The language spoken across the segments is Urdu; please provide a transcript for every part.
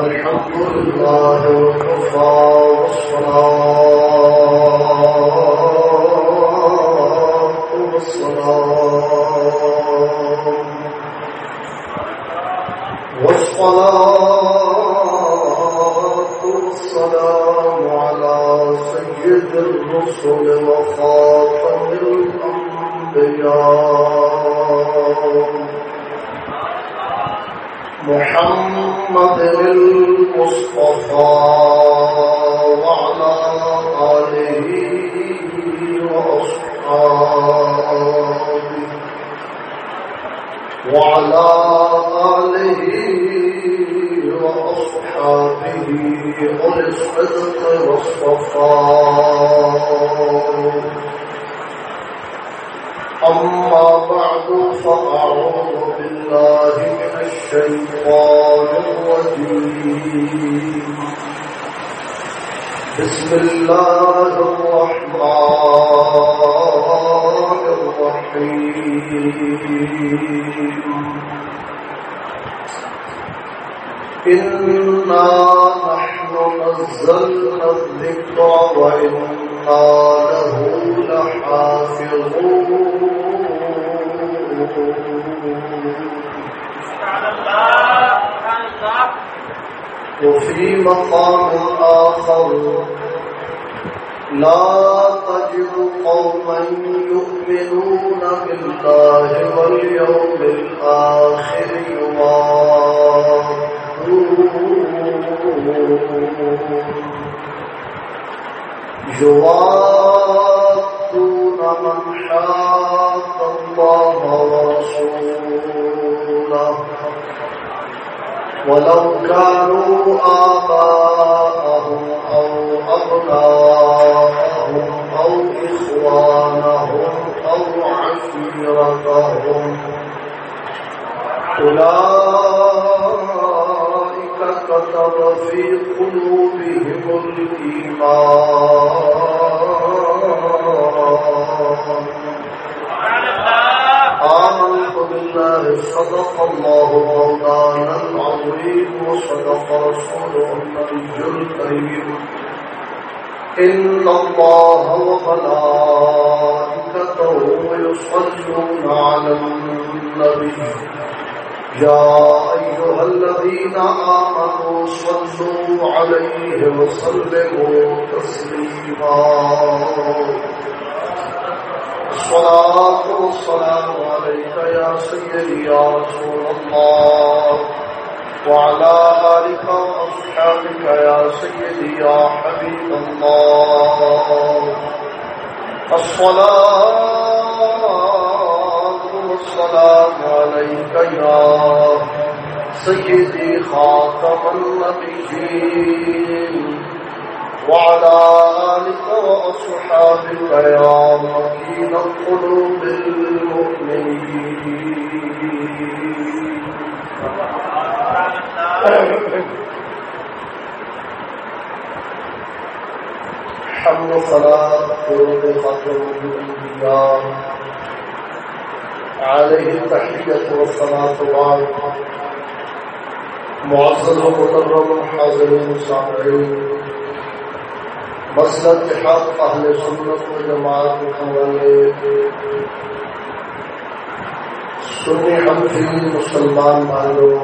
الحمد لله وكفى والصلاة والسلام والصلاة والسلام على سيد الرسل وخاتم الأنبياء محمد المصطفى وعلى آله وأصحابه وعلى آله وأصحابه أولي الصدق والصفاء. أما بعد، فأعوذ بالله من الشيطان الرجيم بسم الله الرحمن الرحيم. إنا نحن نزلنا الذكر وإنا له لحافظون. سبحان الله سبحان الله. وفي مقام آخر. لا تجد قوما يؤمنون بالله واليوم الآخر يوادون من حاد الله ورسوله. ولو كانوا آباءهم أو أبناءهم أو إخوانهم أو عشيرتهم. أولئك كتب في قلوبهم الإيمان. آمنت بالله صدق الله مولانا العظيم وصدق رسوله النبي الكريم. إن الله وملائكته يصلون على النبي. يا أيها الذين آمنوا صلوا عليه وسلموا تسليما. الصلاة والسلام عليك يا سيدي يا رسول الله. وعلى آلك وأصحابك يا سيدي يا حبيب الله. الصلاة والسلام عليك يا سيدي خاتم النبيين. وعلى آلك وأصحابك يا مكين القلوب المؤمنين حمد صلاة قلوب خطر الأنبياء عليه التحية والصلاة بعد معزز ومكرم حاضرين الصابرين مسلط حق اہل سنت و جماعت والے سنی حمفی مسلمان بھائیوں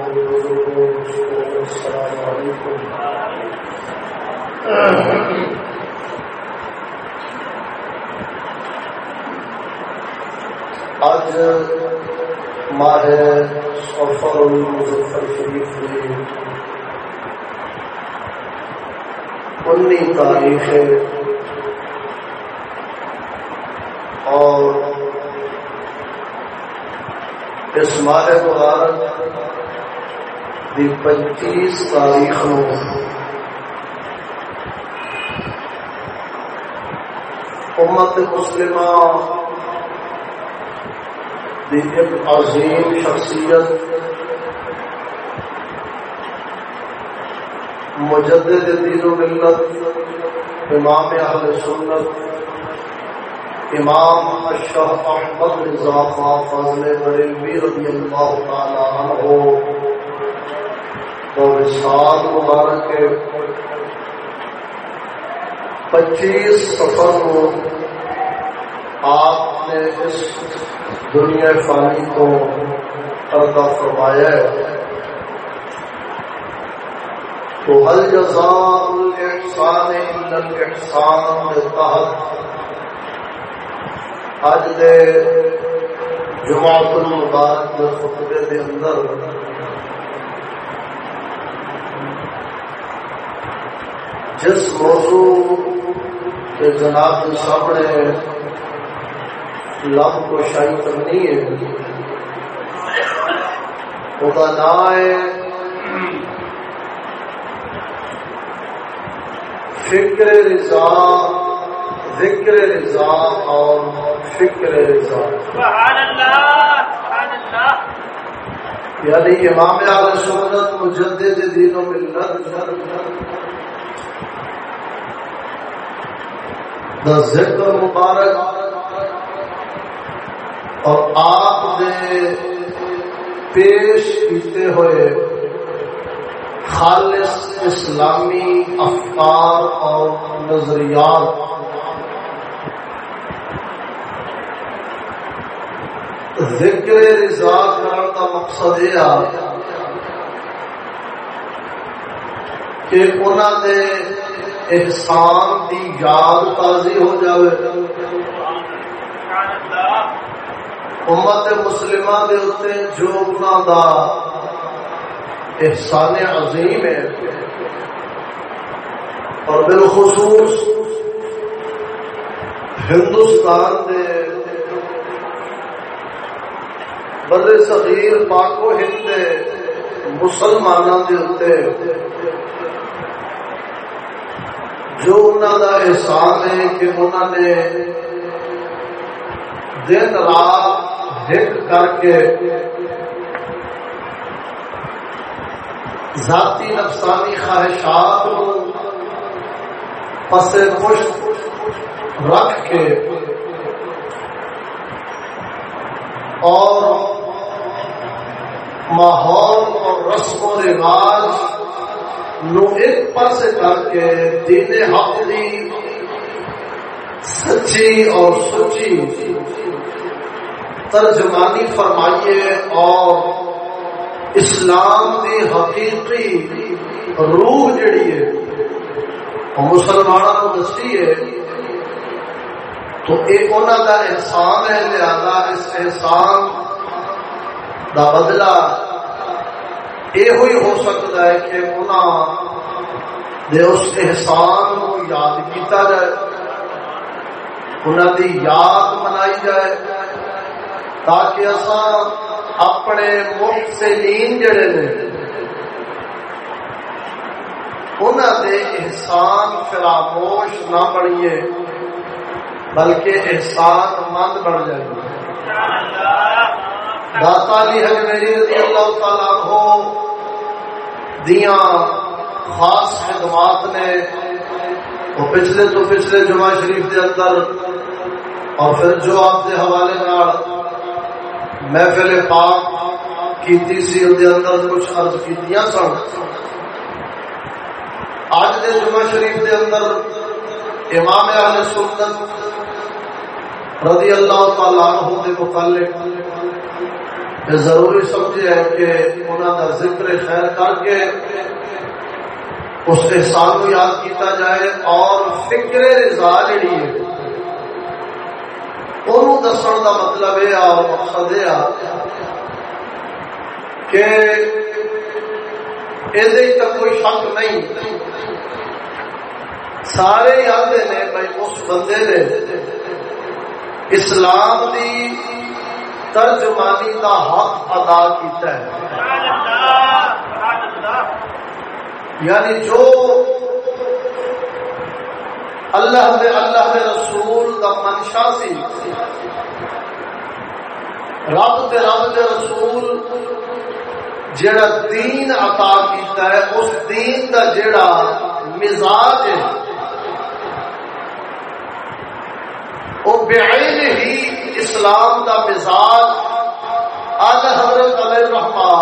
السلام علیکم۔ آج ماہ سفر المظفر شریف میں انی تاریخ ہے اور اس ماہ مبارک دی پچیس تاریخ نو امت مسلمہ دی ایک عظیم شخصیت مجدد دین و ملت، امام اہل سنت، امام اشرف احمد رضا فضل بریلوی رضی اللہ تعالی عنہ اور سال مبارک کے پچیس سفر کو آپ نے اس دنیا فانی کو پردہ فرمایا ہے۔ تو حل جزاء الاحسان الا الاحسان کے تحت اج دے جماعت المبارک کے خطبے کے اندر جس موضوع کے جناب کے سامنے لب کو شاہی کرنی ہے، وہ نام ہے فکر رضا ذکر رضا اور فکر رضا۔ سبحان اللہ سبحان اللہ یعنی امام اعلی سنت مجدد دین و ملت دا ذکر مبارک اور آپ نے پیش کیتے ہوئے خالص اسلامی افکار اور نظریات ذکر رضا کرنے کا مقصد یہ کہ انہوں نے احسان کی یاد تازی ہو جائے امت مسلمہ دے اتنے جو انہوں کا احسان عظیم ہے اور بالخصوص ہندوستان دے بر صغیر پاکو ہند مسلمانوں کے اتنے جو انہوں کا احسان ہے کہ انہوں نے دن رات ہٹ کر کے ذاتی نفسانی خواہشات پس پشت رکھ کے اور ماحول اور رسم و رواج نو ایک پاس کر کے دین حق دی، سچی اور سچی ترجمانی فرمائیے اور اسلام دی حقیقی روح جڑی ہے مسلمانوں کو دسی ہے، تو ایک انہوں کا احسان ہے، لہذا اس احسان دا بدلہ یہ ہو سکتا ہے کہ انہوں دے اس احسان کو یاد کیتا جائے انہوں دی یاد منائی جائے، تاکہ اصا اپنے محسنین جڑے نے انہوں دے احسان فراموش نہ بڑھیے بلکہ احسان مند بڑھ جائے۔ داتا علی حجمیری رضی اللہ تعالیٰ کو دیاں خاص خدمات نے وہ پچھلے تو پچھلے جمعہ شریف کے اندر اور پھر جو آپ کے حوالے نال محفل پاک کیتی سی اندر کچھ عرض کیتیاں سن۔ اج دے جمعہ شریف دے اندر امام اہل سنت رضی اللہ تعالی عنہ دے متعلق یہ ضروری سمجھے ہے کہ انہوں کا ذکر خیر کر کے اس احسان کو یاد کیتا جائے اور فکر رضا جڑی ہے۔ انہوں دسن کا مطلب یہ اور مقصد یہ کہ یہ کوئی شک نہیں سارے آتے نے بھائی اس بندے نے اسلام دی ترجمانی کا حق ادا کیتا ہے یعنی جو اللہ دے اللہ دے رسول دا منشا سی۔ رب دے رب دے رسول جڑا دین عطا کیتا ہے، اس دین دا جڑا مزاج ہے، وہ بعین ہی اسلام دا مزاج۔ آج حضرت علیہ رحمہ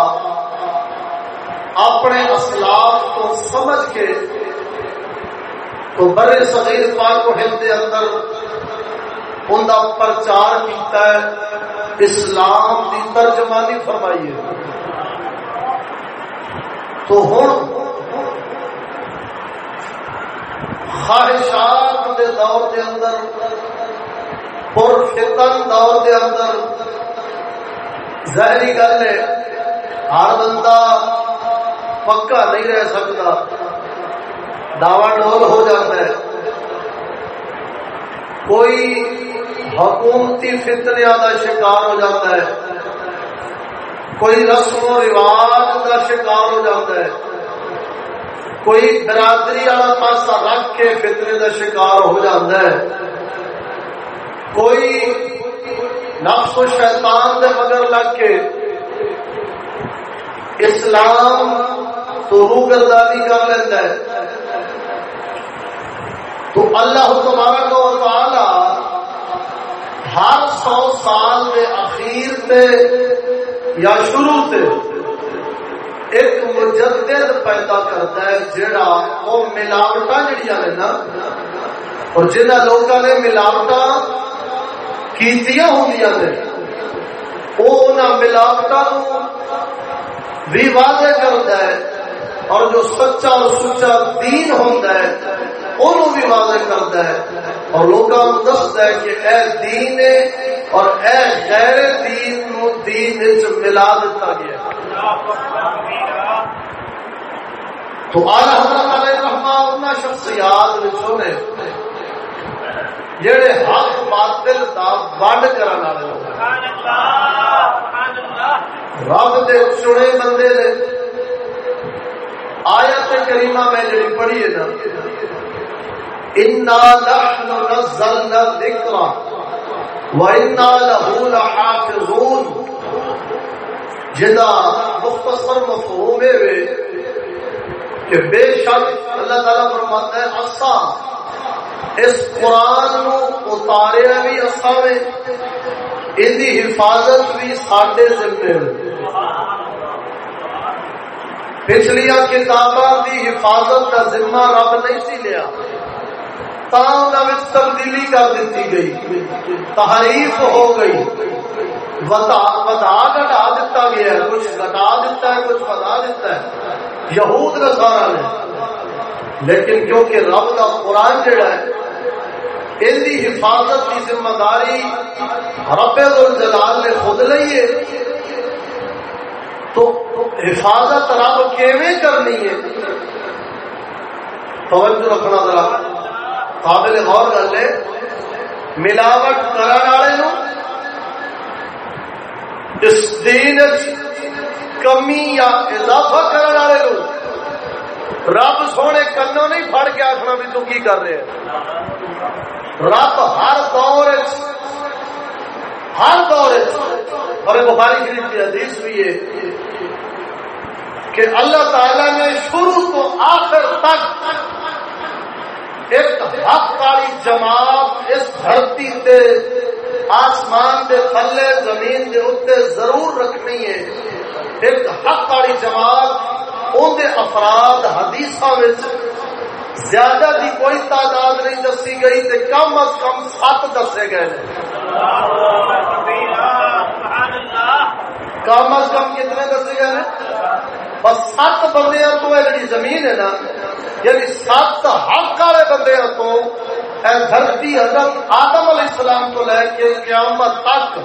اپنے اسلاف کو سمجھ کے تو بڑے صغیر پاک و ہند کے اندر ان کا پرچار کیتا ہے، اسلام کی ترجمانی فرمائی ہے تو ہوں خواہشات دے دور کے اندر پر فتن دور کے اندر ظاہری گل ہے، ہر بندہ پکا نہیں رہ سکتا۔ ڈول ہو جاتا ہے۔ کوئی حکومتی فتنیا کا شکار ہو جاتا ہے۔ کوئی رسم و رواج کا شکار ہو جاتا ہے۔ کوئی برادری والا پاسا رکھ کے فتنے کا شکار ہو جاتا ہے۔ کوئی نفس و شیطان دے مگر لگ کے اسلام تو روح گردانی کر لیتا ہے۔ تو اللہ تبارک و تعالی ہر سو سال کے اخیر تے یا شروع تے ایک مجدد پیدا کرتا ہے جڑا وہ ملاوٹا جڑیاں نے نا، اور جنہ لوگوں نے ملاوٹا کیتیاں ہوندیاں نے، وہ انہاں ملاوٹا بھی واضح کرتا ہے، اور جو سچا اور سچا دین ہوتا ہے انہوں بھی واضح کرتا ہے اور لوگوں کو دستا ہے کہ اے دین ہے اور اے غیر دین نو دین ملا دیتا گیا تو آلہ حضرت علیہ رحمہ اپنا شخصیات وچوں نے جڑے حق باطل دا ونڈ کرن والے لوگ رب دے چنے بندے نے آیت کریمہ میں جڑی پڑھی ہے نا انا نحن نزلنا الذکر وانا له لحافظون جدا مختصر مفہوم ہے کہ بے شک اللہ تعالی فرماتا ہے اسا اس قرآن نو اتاریا بھی اسا میں ان دی حفاظت بھی ساڈے ذمہ پچھلیا کتاباں دی حفاظت کا ذمہ رب نہیں سی لیا۔ تبدیلی کر دیتی گئی، تحریف ہو گئی۔ ودا گٹا دیتا گیا ہے، کچھ گٹا دیتا ہے، کچھ بتا دیتا ہے۔ یہود کا سارا نے۔ لیکن کیونکہ رب کا قرآن جڑا ہے، ان کی حفاظت کی ذمہ داری رب الجلال نے خود لی ہے۔ تو حفاظت رب کیویں کرنی ہے؟ توجہ رکھنا ذرا۔ قابل غور کر لے، ملاوٹ کرنے والے اس دین کمی یا اضافہ کرنے والے رب سونے کنو نہیں پڑ کے آخنا بھی تو کی کر رہے ہیں؟ رب ہر دور ہر دور اور بخاری شریف کی حدیث بھی ہے کہ اللہ تعالی نے شروع تو آخر تک ایک حق والی جماعت اس دھرتی تے آسمان دے تھلے زمین دے اتنے ضرور رکھنی ہے۔ ایک حق والی جماعت ان دے افراد حدیث زیادہ دی کوئی تعداد نہیں دسی گئی تے کم از کم سات دسے گئے کم از کم کتنے دسے گئے بس سات بندے تو یہ جی زمین ہے نا یعنی سات حق والے بندے تو اے دھرتی حضرت آدم علیہ السلام کو لے کے قیامت تک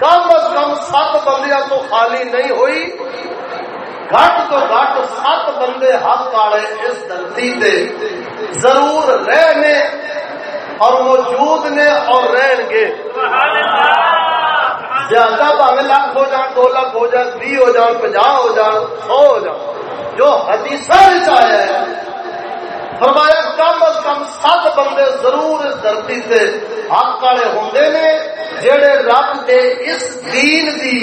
کم از کم سات بندے تو خالی نہیں ہوئی۔ گھٹ تو گھٹ سات بندے حق والے اس دھرتی سے ضرور رہنے اور موجود نے اور رہن گے۔ زیادہ بھاوے لاکھ ہو جان دو لاکھ ہو جان بھی ہو جان پناہ ہو جان سو ہو جان جو حدیث آیا ہے فرمایا کم از کم سات بندے ضرور اس دھرتی سے حق والے ہوں نے جڑے رب دے اس دین دی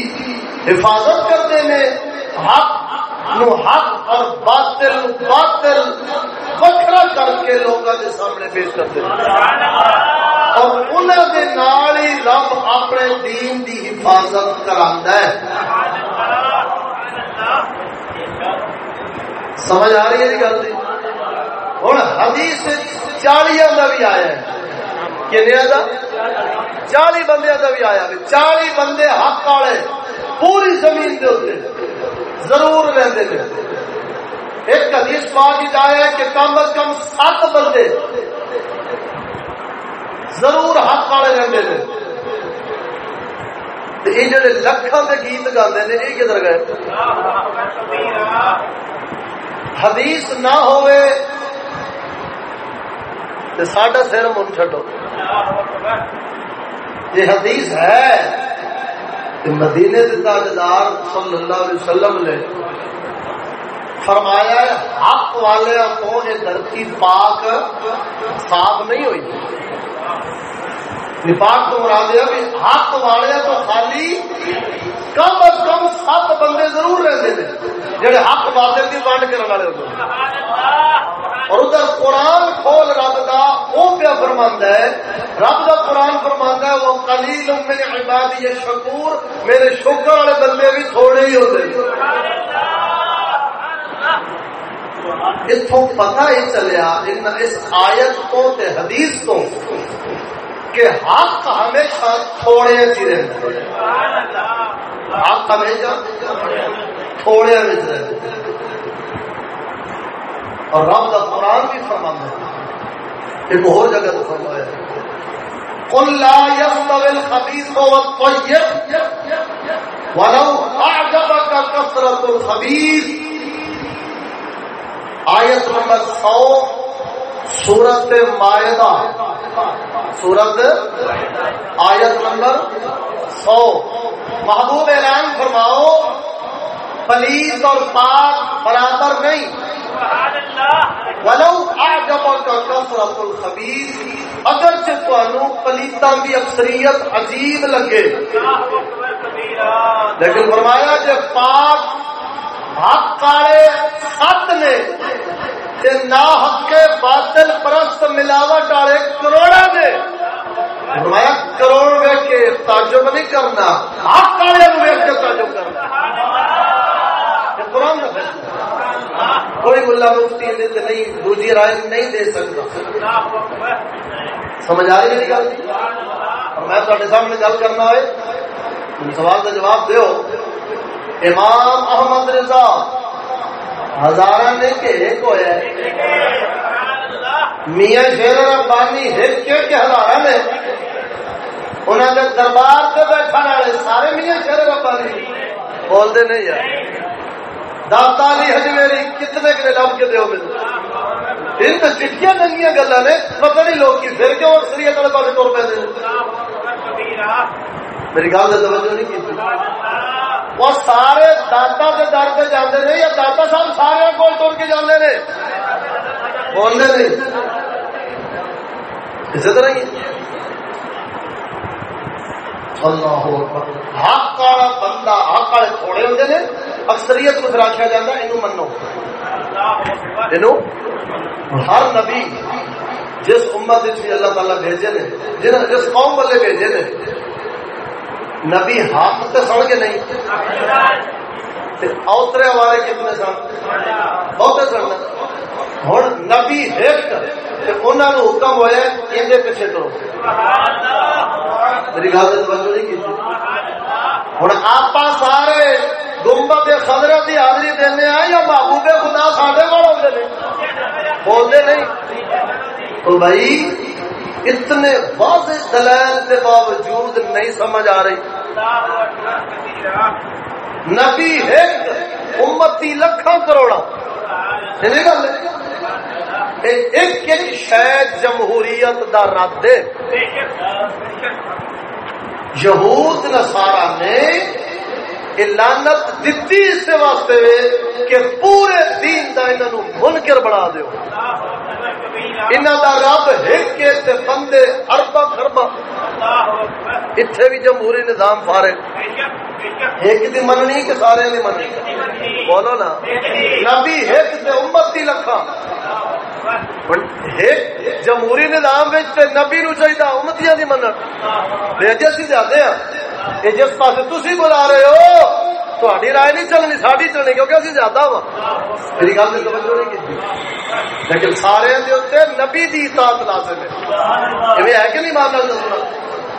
حفاظت کرتے ہیں حق نو حق اور باطل باطل وکرا کر کے لوگوں کے سامنے پیش کرتے ہیں۔ اور انہوں دے نال ہی رب اپنے دین دی حفاظت کرا ہے۔ سمجھ آ رہی ہے جی گل ہوں حدیث چالیا کا بھی آیا کنیا کا چالی بندے کا بھی آیا چالی بندے حق والے پوری زمین کے اتنے ضرور رہتے ہیں ایک حدیث پاک آیا ہے کہ کم از کم سات بندے ضرور حق والے رہتے ہیں یہ جڑے لکھان کے گیت گاتے ہیں یہ کدھر گئے؟ حدیث نہ ہوئے تو ساڈا سر من چڈو یہ حدیث ہے۔ کہ مدینے کے تاجدار صلی اللہ علیہ وسلم نے فرمایا حق والے کو یہ دھرتی پاک صاف نہیں ہوئی۔ نفاق تو مراد ہے بھی حق والے تو خالی کم از کم سات بندے ضرور رہتے ہیں جہے حق باطل کی ونڈ کرنے والے ہوتے اور ادھر قرآن کھول رب کا وہ پیا فرماند ہے؟ رب کا قرآن فرماند ہے وہ میرے عباد یہ شکور میرے شکر والے بندے بھی تھوڑے ہی ہوتے اتوں پتا ہی چلیا اس آیت کو حدیث کو کہ حق ہمیشہ تھوڑے سی رہتے حق ہمیشہ تھوڑے رہتے اور رب کا قرآن بھی فرما ہے۔ ایک اور جگہ تو فرمایا قل لا يستوي الخبيث والطيب ولو اعجبك كثرة الخبيث۔ آیت نمبر سو سورت مائدہ۔ سورت آیت نمبر سو۔ محبوب اعلان فرماؤ پلیس اور پاک برابر نہیں۔ ولو کا کثرت الخبیث اگر سے تو پلیتا کی اکثریت عجیب لگے۔ لیکن فرمایا جب پاک حق کالے سات نے نہ حق باطل پرست ملاوٹ والے کروڑا دے۔ فرمایا کروڑ ویک کے تعجب نہیں کرنا۔ حق والے ویک کے تعجب کرنا۔ قرآن کوئی ملا مفتی نہیں، دوسری رائے نہیں دے سکتا۔ سمجھ آ رہی ہے گل؟ میں تے سامنے گل کرنا ہے سوال کا جواب دیو۔ امام احمد رضا۔ ہزار نے کہ ایک ہوا میاں شیر ربانی ایک کے کے ہزار نے انہوں نے دربار سے بیٹھنے والے سارے میاں شیر ربانی۔ بولتے نہیں یار۔ داتا علی ہجویری کتنے کے لب کے دیو مجھے ان تو چٹیاں ننگیاں گلا نے، پتہ نہیں لوگ کی پھر کیوں سری والے پاس ٹور پہ میری گل توجہ نہیں کی۔ وہ سارے داتا کے در سے جانے نے یا داتا صاحب سارے کول ٹر کے جانے نے؟ بولنے نہیں۔ اسی طرح ہی حق والا بندہ، حق والے تھوڑے ہوتے ہیں اکثریت کو پھر جاتا ہے یہ منو۔ ہر نبی جس امت اللہ تعالیٰ بھیجے نے جس قوم والے بھیجے نے نبی ہاتھ تو سڑ کے نہیں اوترے والے کتنے سن؟ بہت سن۔ ہوں نبی ایک انہوں نے حکم ہوا یہ پیچھے تو میری گل سے توجہ نہیں کی ہوں آپ سارے گمبت خدرت کی حاضری دینا یا محبوب خدا سارے کو ہوتے ہیں بولتے نہیں۔ تو بھائی اتنے واضح دلائل کے باوجود نہیں سمجھ آ رہی۔ نبی یعنی ایک امتی لکھا کروڑا ایک ایک شاید جمہوریت دا رد یہود نسارا نے یہ لانت دیتی اس واسطے وے کہ پورے دین دا انہوں منکر بنا دیو۔ انہوں دا رب ہک کے بندے اربا خربا اتنے بھی جمہوری نظام فارے ایک دی مننی کہ سارے دی مننی۔ بولو نا۔ نبی ایک سے امت دی لکھا جمہوری نظام نبی نو چاہیے امتیاں دی منن۔ اجے جی اسی جاتے ہیں یہ جس پاس تھی بلا رہے ہو تھوڑی رائے نہیں چلنی ساری چلنی، کیونکہ اسی زیادہ وا میری گل سے توجہ نہیں کی لیکن سارے نبی دی اطاعت لازم ہے۔ یہ ہے کہ نہیں ماننا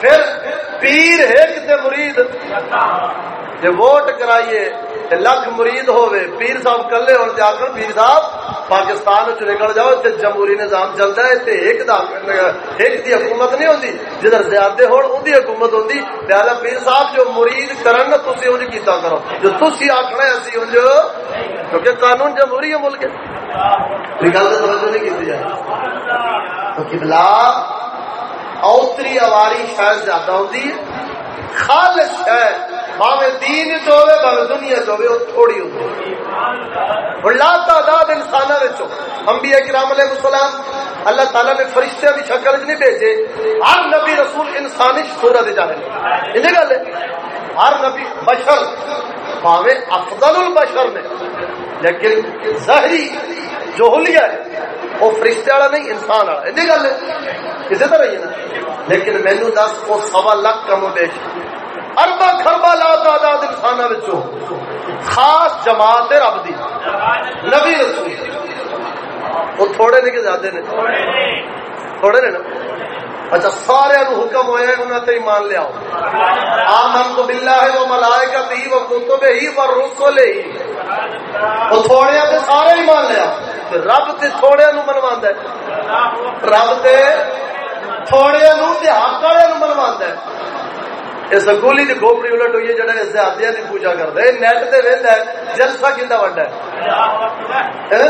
پھر پیر ایک تے مرید جی ووٹ کرائیے لکھ مرید ہوئے پیر صاحب کلے ہو آخر پیر صاحب، پاکستان چ نکل جاؤ تے جمہوری نظام چلتا ہے تے ایک دا ایک دی حکومت نہیں ہوندی، جدھر زیادہ ہون اون دی حکومت ہوندی۔ لہذا پیر صاحب، جو مرید کرن، تسی اونج کیتا کرو۔ جو تسی آکھنا ہے، اسی اونج، کیونکہ قانون جمہوری ہے ملک ہے گل تے توجہ نہیں کیتی جائے تو قبلہ اوتری اواری شاید زیادہ ہوندی ہے، خالص ہے باوے دین چوے باوے دنیا چوے وہ تھوڑی ہوتی ہے لا تعداد انسانوں وچوں۔ انبیاء کرام علیہ السلام اللہ تعالی نے فرشتے کی شکل نہیں بھیجے۔ ہر نبی رسول انسانی صورت جانے یہ گل ہے؟ ہر نبی بشر باوے افضل البشر نے۔ لیکن ظاہری جو ہے، وہ فرشتے والا نہیں، انسان والا۔ یہ گل ہے؟ کسی طرح ہی نا۔ لیکن مینو دس، وہ سوا لاکھ کم بیچ اربا خربا لا تعداد انسانوں خاص جماعت رب دی۔ نبی رسول۔ وہ تھوڑے نے کہ زیادہ نے؟ تھوڑے نے نا؟ اچھا سارے حکم ہوئے انہوں نے ایمان لیا آمن تو بلا ہے وہ ملائے کا تھی وہ کتب ہی وہ رسول ہی وہ تھوڑے تے سارے ایمان لیا رب تے تھوڑے نو منوا رب تے تھوڑے نو تے حق والے نو منوا ہے۔ یہ سکولی کی کھوپڑی الٹ ہوئی ہے جڑا اس ہاتھیاں کی پوجا کرتا ہے نیٹ سے وہدا ہے جلسہ کھا وڈا ہے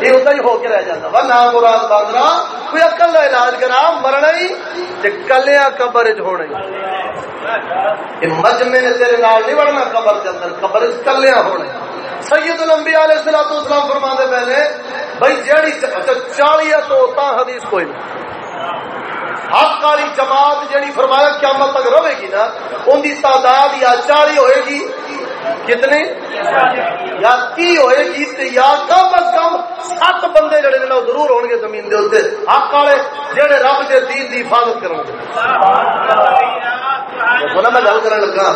یہ ہوتا ہی ہو کے رہ جاتا وا نہ مراد باندرا کوئی اکل کا علاج کرا مرنا ہی تے کلیا قبر چ ہونا ہی مجمے نے تیرے نال نہیں بڑھنا قبر کے اندر قبر وچ کلیا ہونا سید الانبیاء علیہ الصلوۃ والسلام فرماندے پہلے بھائی جڑی اچھا 40 تو تا حدیث کوئی نہیں حق والی جماعت جیڑی فرمایا قیامت تک رہے گی نا ان کی تعداد یا چالی ہوئے گی کتنے؟ یا کی ہوئے گی یا کم از کم سات بندے جڑے نے ضرور ہون گے زمین دے اوتے۔ حق والے جڑے رب دے دین دی حفاظت کرن گے۔ میں گل کرن لگا۔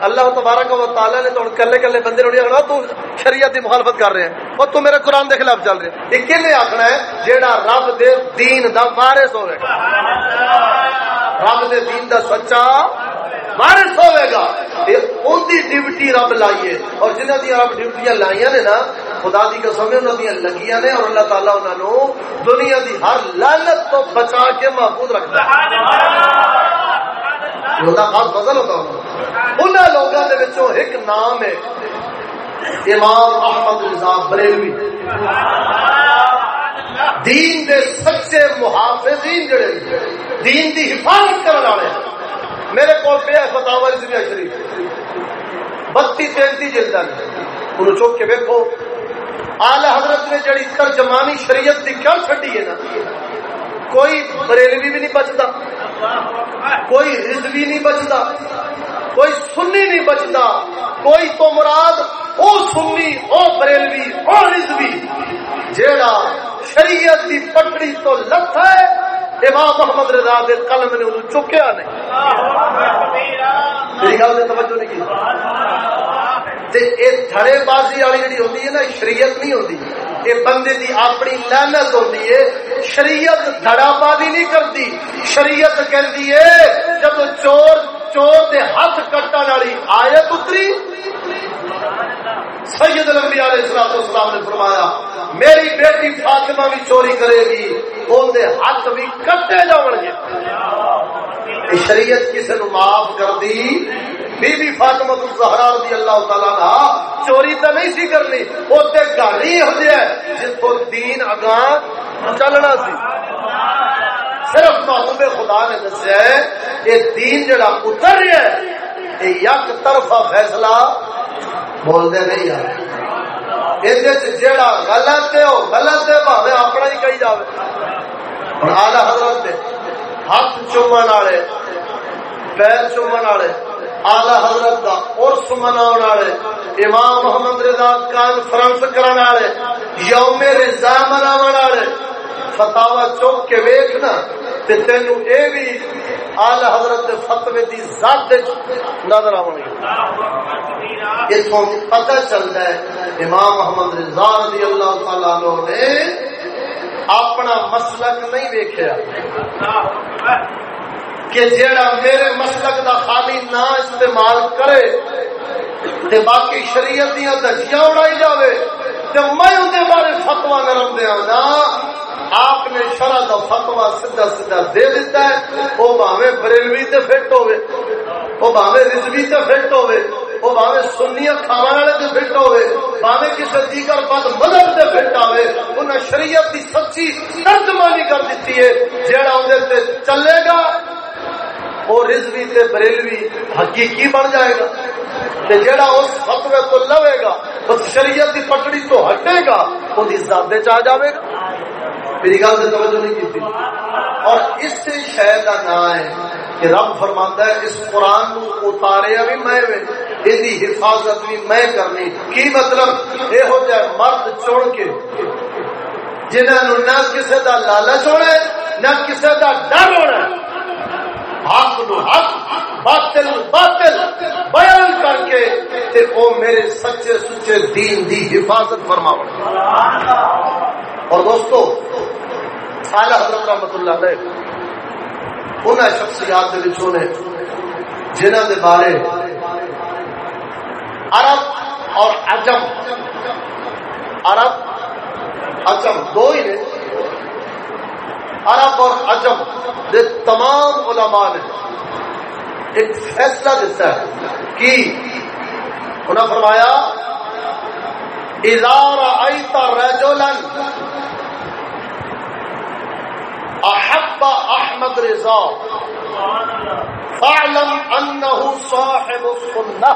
اللہ تبارک و تعالی نے تو کلے کلے بندے نوڑی اگنا تو شریعت دی مخالفت کر رہے ہیں۔ اور تو میرے قرآن دے خلاف چل رہے ہیں۔ یہ کنے آخنا ہے جیڑا رب دے دین دا وارث ہوئے گا۔ رب دے دین دا سچا وارث ہوئے گا۔ ان دی ڈیوٹی رب لائیے۔ اور جنہ دی رب ڈیوٹیاں لائیاں نے نا، خدا دی قسم انہاں دی لگیاں نے۔ اور اللہ تعالی انہاں نو دنیا دی ہر لعنت تو بچا کے محفوظ رکھتا ہے۔ خدا خاص فضل ہوتا ان لوگوں کے ایک نام ہے امام احمد رضا بریلوی دین دے سچے محافظین جڑے دین دی حفاظت کرنے والے میرے کو پہ فتح رضویہ شریف بتی تینتی جلد انہوں چوک کے ویکو آلہ حضرت نے جڑی ترجمانی شریعت کی کیا چھٹی ہے نا کوئی بریلوی بھی نہیں بچتا، کوئی رضوی نہیں بچتا، کوئی سنی نہیں بچتا، کوئی تو مراد او سنی، او بریلوی، او رضوی، جیڑا شریعت کی پٹڑی تو لت ہے امام محمد رضا دے قلم نے انہوں چکیا نہیں۔ میری گل سے توجہ نہیں کی۔ دھڑے بازی والی جی ہوتی ہے نا شریعت نہیں ہوتی یہ بندے دی اپنی لانت ہوتی ہے۔ شریعت دھڑا بازی نہیں کرتی۔ شریعت کہتی ہے، جب چور چور دے ہاتھ کٹن والی آیت اتری سید الانبیاء علیہ الصلوۃ والسلام نے فرمایا، میری بیٹی فاطمہ بھی چوری کرے گی، اون دے ہاتھ بھی کٹے جاون گے۔ شریعت کسی نو معاف کر دی۔ بی بی فاطمہ الزہرا رضی اللہ تعالی عنہ چوری تے نہیں سی کرنی۔ او تے گھر ہی ہوندی ہے جس کو دین اگاں چلنا سی۔ صرف محبوب خدا نے دسیا ہے، یہ دین جڑا اتر رہا ہے، یہ یک طرفہ فیصلہ بولتے نہیں یار جیڑا غلط ہے وہ غلط ہے بھاوے اپنا ہی کہی اور آلہ حضرت ہاتھ چومن والے پیر چومن والے آلہ حضرت منا والے امام محمد رضا کانفرنس کرنے والے یوم رضا منا والے فتوا چوک کے ویکنا تینوں یہ بھی آل حضرت فتوی دی ذات نظر آؤ گے اتوں پتہ چلتا ہے امام محمد رضا رضی اللہ تعالی عنہ نے اپنا مسلک نہیں ویکھیا کہ جیڑا میرے مسلک دا خالی نہ استعمال کرے تے باقی شریعت دیا دجیاں اڑائی جاوے تے میں اندے بارے فتوا نرم دیا نا آپ نے شرح کا فتوا سیدا سیدا دے دیتا ہے وہ باوے بریلوی تے فٹ ہوے وہ باوے رضوی تے فٹ ہوے وہ والے تے فٹ ہوے کسی دیگر مذہب تے فٹ آوے شریعت سچی ترجمانی کر ہے، جیڑا تے چلے گا وہ رضوی تے بریلوی حقیقی بن جائے گا۔ تے جیڑا اس فتوے کو لوے گا، اس شریعت کی پٹڑی تو ہٹے گا وہ زیادہ چاہ جاوے گا۔ میری گل سے توجہ نہیں کی اور اس سے شہر کا نام ہے کہ رب فرماتا ہے، اس قرآن کو اتاریا بھی میں یہ حفاظت بھی میں کرنی۔ کی مطلب؟ یہ ہو جائے مرد چھوڑ کے۔ جنہوں نہ کسی کا لالچ ہونا نہ کسی کا ڈر ہونا حق نو حق باطل باطل، بیان کر کے تے او میرے سچے سچے دین دی حفاظت فرماؤ۔ اور دوستو، اعلی حضرت رحمت اللہ علیہ انہاں شخصیات دے وچوں نے، جنہاں دے بارے عرب اور عجم، عرب، عجم دو ہی نے۔ عرب اور عجم دے تمام علماء نے ایک فیصلہ دیتا ہے کہ انہوں نے فرمایا ادارہ ایتا رجولن احب احمد رضا فعلم انه صاحب السنہ.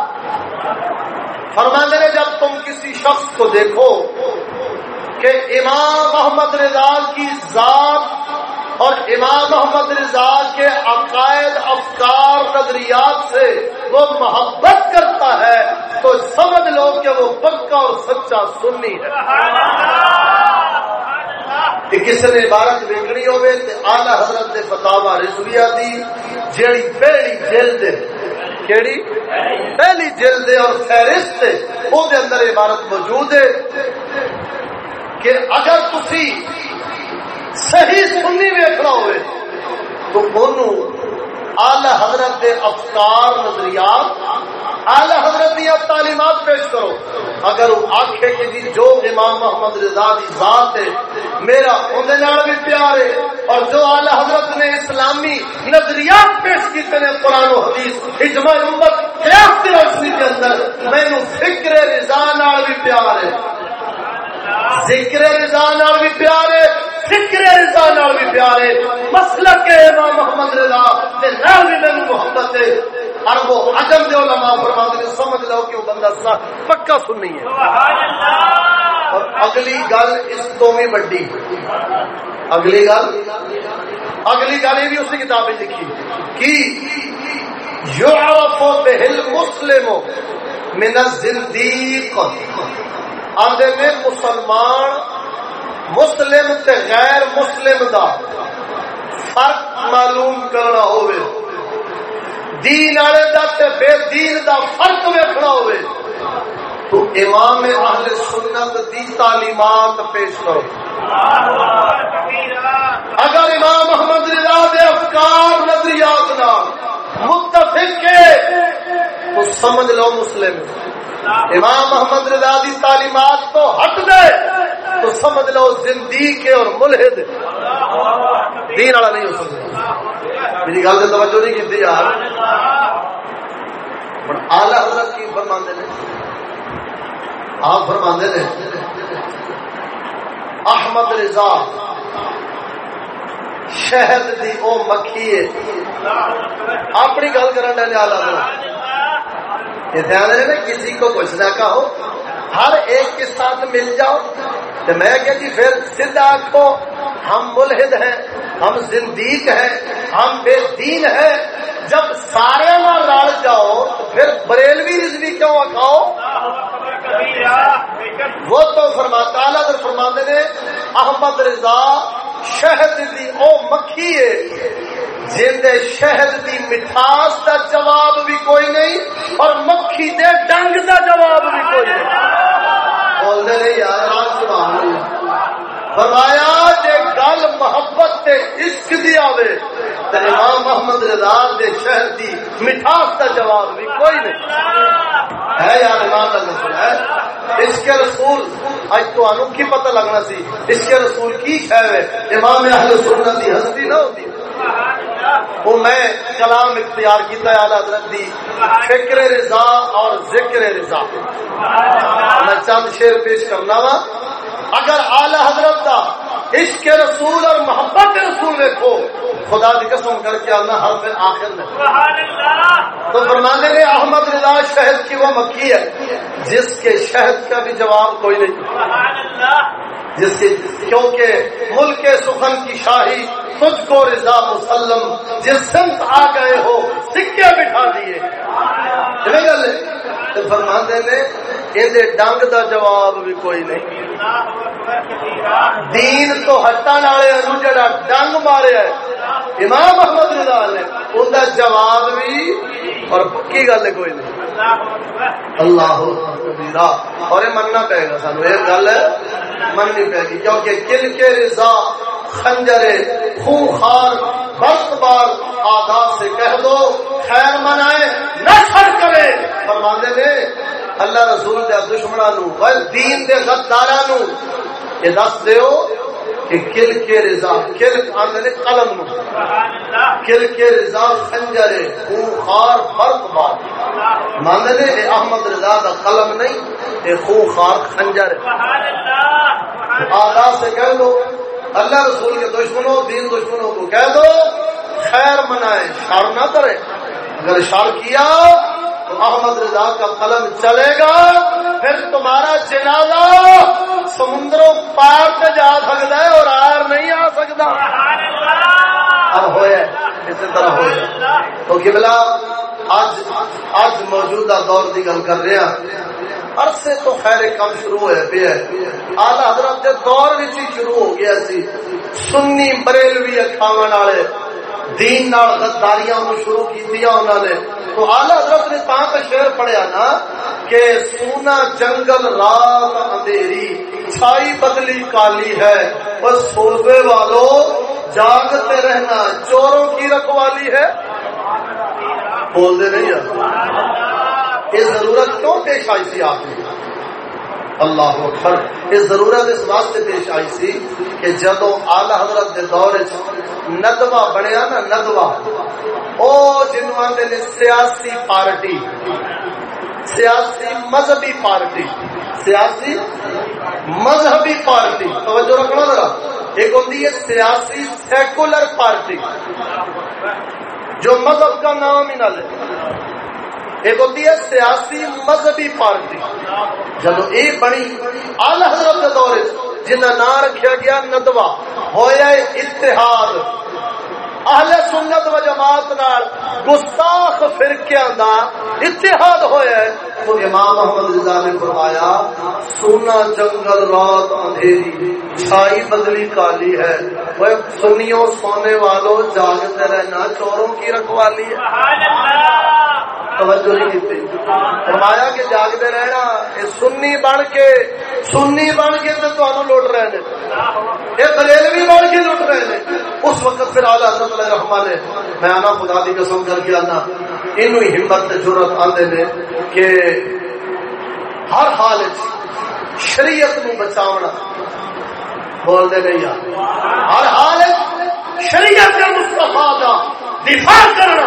فرمانے نے، جب تم کسی شخص کو دیکھو کہ امام محمد رضا کی ذات اور امام محمد رضا کے عقائد، افکار، نظریات سے وہ محبت کرتا ہے، تو سمجھ لو کہ وہ پکا اور سچا سنی ہے۔ کہ کسی نے عبارت ویکنی ہوئے تو آلہ حضرت دے فتاوا رضویہ دی، جیڑی پہلی جلد کیڑی؟ پہلی جلد اور فہرست وہ اندر عبارت موجود ہے کہ اگر تسی صحیح سنی ویکھنا ہوئے۔ تو انہوں آلہ حضرت دے افکار، نظریات اعلی حضرت دیا تعلیمات پیش کرو۔ اگر وہ آخے کہ جی جو امام محمد رضا دی ذات ہے، میرا اندر بھی پیار ہے۔ اور جو اعلی حضرت نے اسلامی نظریات پیش کیتے ہیں قرآن و حدیث، اجماع امت، قیاس کی روشنی کے اندر مینو فکر رضا نال بھی پیار ہے۔ ذکر رضا نال بھی پیار ہے فکر رضا نال بھی پیار ہے مسلک امام محمد رضا، تے نال بھی مینوں محبت ہے. عرب و عجم دے علماء فرماتے ہیں سمجھ لو کہ وہ بندہ سا پکا سننی ہے. سبحان اللہ اور اگلی گل اس تو بھی بڑی. اگلی گل اگلی گل یہ بھی اس کتاب میں لکھی. کہ یعرف بہل مسلم من الزندیق. آدھے میں مسلمان مسلم تے غیر مسلم دا فرق معلوم کرنا ہوئے دین والے دا تے بے دین دا فرق ویکھنا ہوئے تو امام اہل سنت دی تعلیمات پیش کرو۔ اگر امام محمد رضا دے افکار نظریات نال متفق ہے، تو سمجھ لو مسلم۔ امام محمد رضا دی تعلیمات تو ہٹ دے، تو سمجھ لو زندگی اور ملحد دین والا نہیں ہو سکتا۔ میری گل سے توجہ نہیں کی یار۔ آلہ حضرت کی فرما نے آپ فرما نے احمد رضا شہد دی او مکھی ہے۔ اپنی گل کرن ڈالے آلہ حضرت۔ دھیان رہے نا کسی کو کچھ نہ کہو ہر ایک کے ساتھ مل جاؤ۔ تو میں کہ جی پھر سدھا آخو ہم ملحد ہیں، ہم زندیق ہیں، ہم بے دین ہیں۔ جب سارے نہ رل جاؤ، تو پھر بریلوی رضوی کیوں آخاؤ وہ تو فرماتا اللہ فرماندے نے، احمد رضا شہد دی او مکھی ہے۔ جیندے شہد دی مٹھاس دا جواب بھی کوئی نہیں اور مکھی دے ڈنگ دا جواب بھی کوئی نہیں۔ بولتے نہیں یار سبحان اللہ۔ فرمایا، جے گل محبت تے عشق دی آوے، تے امام محمد رضا دے شہر دی مٹھاس دا جواب بھی کوئی نہیں۔ ہے یار امام کا رسول ہے۔ عشق رسول اج تو انو کی پتہ لگنا سی؟ عشق رسول کی شہر ہے؟ امام اہل سنت دی ہستی نہ ہوتی۔ وہ میں کلام اختیار کیتا ہے اعلی حضرت دی، فکر رضا اور ذکر رضا۔ میں چند شیر پیش کرنا وا۔ اگر اعلی حضرت دا عشق رسول اور محبت رسول دیکھو خدا کی قسم کر کے آنا ہر دن آخر میں۔ تو فرمانے نے احمد رضا شہد کی وہ مکی ہے، جس کے شہد کا بھی جواب کوئی نہیں۔ جس کی کیونکہ ملک سخن کی شاہی تجھ کو رضا مسلم جس سمت آ گئے ہو، سکے بٹھا دیے۔ گل فرماندے نے یہ ڈنگ دا جواب بھی کوئی نہیں۔ دین تو ہٹن والے جڑا ڈنگ ماریا ہے امام محمد رضا نے ان کا جواب بھی اور پکی گل کوئی نہیں۔ اللہ اور یہ مننا پائے گا سانو، یہ گل مننی پائے گی، کیونکہ کل کے رضا خنجر خونخار برت بار آداب سے کہہ دو خیر منائے نہ کرے فرماندے نے اللہ رسول دے دشمنوں نو دین دے غدارا نو یہ دس دیو کہ کل کے رضا کل آندے نے قلم نو۔ کل کے رضا خنجر خون خار فرق بات ماندے نے اے احمد رضا دا قلم نہیں اے خون خار خنجر۔ آدھا سے کہہ دو اللہ رسول کے دشمنوں دین دشمنوں کو کہہ دو خیر منائے شر نہ کرے۔ اگر شر کیا محمد رضا کا قلم چلے گا پھر تمہارا جنازہ سمندروں پار سے جا سکتا ہے اور آر نہیں آ سکتا۔ اب ہوئے اسی طرح ہوئے۔ تو قبلہ آج آج موجودہ دور کی گل کر رہے ہیں۔ عرصے تو خیر کم شروع ہوئے پہ آلہ حضرت کے دور بھی شروع ہو گیا سی۔ سنی بریلوی کھاون والے دین نال غداریاں شروع کی انہوں نے۔ تو آلہ حضرت نے تاں کا شعر پڑھیا نا کہ سونا جنگل رات اندھیری، چھائی بدلی کالی ہے۔ بس سوبے والو، جاگتے رہنا، چوروں کی رکھوالی ہے۔ بول دے نہیں یہ ضرورت کیوں پیش آئی سی آپ نے؟ اللہ اکبر۔ یہ ضرورت اس واسطے پیش آئی سی کہ جدو آلہ حضرت کے دور ندوا بنیا نا ندوا او جنوان نے سیاسی پارٹی، سیاسی مذہبی پارٹی، سیاسی مذہبی پارٹی۔ توجہ رکھنا ذرا۔ ایک ہوتی ہے سیاسی سیکولر پارٹی۔ جو مذہب کا نام ہی نہ لے۔ ایک ہوتی ہے سیاسی مذہبی پارٹی۔ جب یہ بنی آل حضرت کے دور جنہ نام رکھا گیا ندوا ہوا اتحاد۔ سنت و جماعت نال گستاخ فرقیاں دا اتحاد ہویا ہے۔ تو امام محمد رضا نے فرمایا، سونا جنگل رات اندھیری، چھائی بدلی کالی ہے۔ وہ سنیوں سونے والوں جاگتے رہنا چوروں کی رکھوالی ہے۔ سبحان اللہ توجہ نہیں کی فرمایا کہ جاگتے رہنا یہ سنی بن کے سنی بن کے تو تمہیں لوٹ رہے ہیں یہ بریلوی بن کے لوٹ رہے ہیں اس وقت پھر آلہ حضرت علیہ رحمان نے میں آنا خدا دی قسم کر کے آنا۔ انہوں ہی ہمت ضرورت آتے نے کہ ہر حال شریعت نو بچاونا۔ بول دے نہیں ہر حال شریعت کے کا دفاع کرنا۔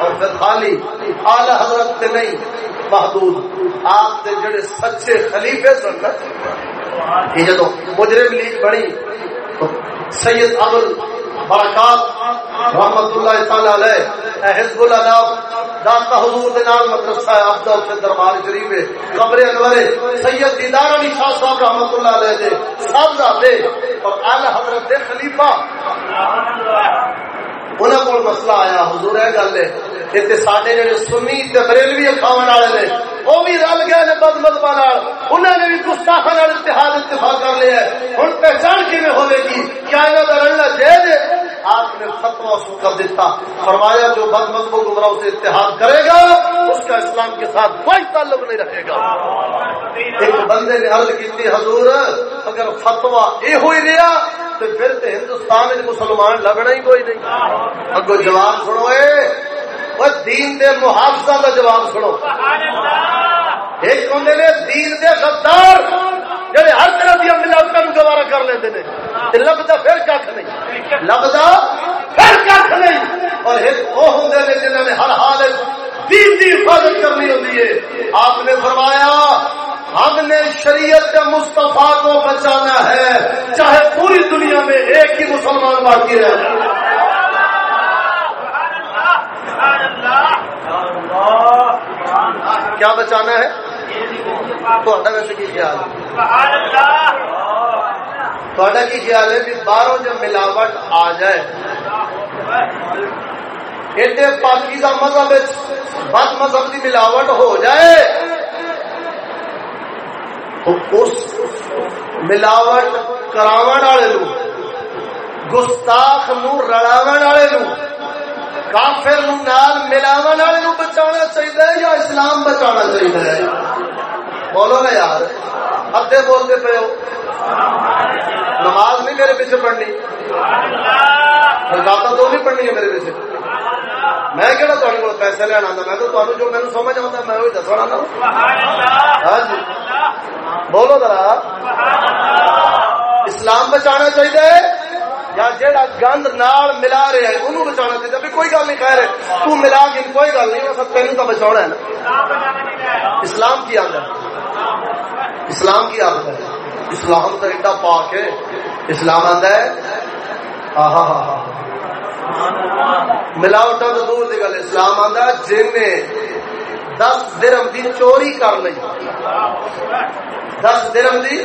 اور پھر خالی آلہ حضرت سے نہیں، محدود۔ آپ کے جڑے سچے خلیفے سن یہ جدو مجرم لیگ بڑی سید ابل برکات رحمت اللہ تعالی علیہ حزب اللہ داتا حضور دے نال مدرسہ ہے افضل سے دربار شریف ہے قبر انور سید دیدار علی شاہ صاحب رحمت اللہ علیہ دے، سب دے اور اعلی حضرت دے خلیفہ۔ انہوں کو مسئلہ آیا، حضور ہے گل ہے اتنے سارے جڑے سنی بریلوی کھاون والے نے وہ بھی رل گئے نے بد مدبا انہوں نے بھی گستاخا اتحاد اتفاق کر لیا ہوں پہچان کی ہوئے گی؟ کیا انہوں کا رلنا جائز ہے آپ نے فتوا موصول کر دیتا۔ فرمایا، جو بد مذہب و گمراہ سے اتحاد کرے گا، اس کا اسلام کے ساتھ کوئی تعلق نہیں رہے گا۔ ایک بندے نے عرض کی حضور، اگر فتوا یہ ہوئی رہا تو پھر تو ہندوستان میں مسلمان لگنا ہی کوئی نہیں۔ اگو جواب سنو اے دین دے محافظہ کا جواب سنو۔ ایک ہوں نے دین دے غدار جڑے ہر طرح دیا ملاوٹوں گوارا کر لیتے ہیں لگتا پھر کھ نہیں۔ لگتا پھر کھ نہیں۔ اور ایک وہ ہوں نے جنہوں نے ہر حال دین کی حفاظت کرنی ہوتی ہے۔ آپ نے فرمایا، ہم نے شریعت مصطفیٰ کو بچانا ہے، چاہے پوری دنیا میں ایک ہی مسلمان باقی رہے۔ کیا بچانا ہے؟ تو ویسے کی خیال تھوڑا کی خیال ہے کہ باہروں جب ملاوٹ آ جائے۔ ایڈے پاکی کا مذہب بد مذہب کی ملاوٹ ہو جائے۔ تو اس ملاوٹ کراو والے گستاخ نو رڑاو والے کافر نال ملاو والے بچانا چاہیے یا اسلام بچانا چاہیے؟ بولو نا یار ادے بولتے پے ہو۔ نماز نہیں میرے پیچھے پڑھنی۔ زیادہ تو نہیں پڑھنی ہے میرے پیچھے۔ میں کہڑا تھوڑے کو پیسے لینا میں تو تمہیں جو میرے سمجھ آتا میں وہی دسنا ہاں جی۔ بولو ذرا۔ اسلام بچانا چاہیے؟ یا جیڑا گند نال ملا رہا ہے، انہوں بچانا چاہیے۔ بھی کوئی گل نہیں کہہ رہے تو ملا کے کوئی گل نہیں، بس تینوں تو بچا ہے نا۔ اسلام کی آدت اسلام کی آدت ہے۔ اسلام تو ایڈا پاک ہے۔ اسلام آتا ہے۔ ہاں ہاں ہاں ملاوٹا تو دور کی گل اسلام آتا جن نے دس درم دی چوری کر لی۔ دس درم دی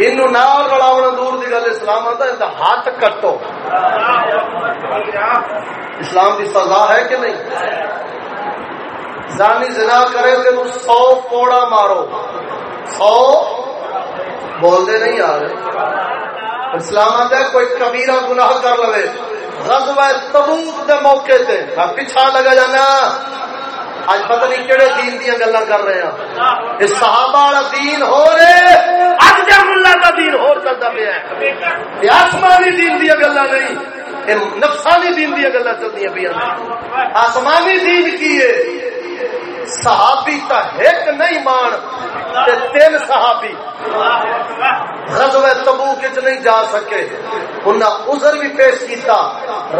رلاونا دور کی گل اسلام آتا ہاتھ کٹو اسلام کی سزا ہے کہ نہیں زانی زنا کرے تو سو کوڑا مارو سو بولتے نہیں یار اسلام آتا ہے کوئی کبیرہ گناہ کر لو غزوہ تبوک دے موقع تے پیچھا لگا جانا اج پتہ نہیں کہڑے دین دیا گلا کر رہے ہیں یہ صحابہ والا دین ہو رہے اج دے ملا کا دین ہو چلتا پیا ہے۔ آسمانی دین دیا گلا نہیں نفسانی دین دیا گلا چلتی پیا آسمانی دین کی ہے؟ صحابی تا ایک نہیں مان، تے تین صحابی۔ غزوہ تبوک وچ نہیں جا سکے۔ انہاں عذر بھی پیش کیتا،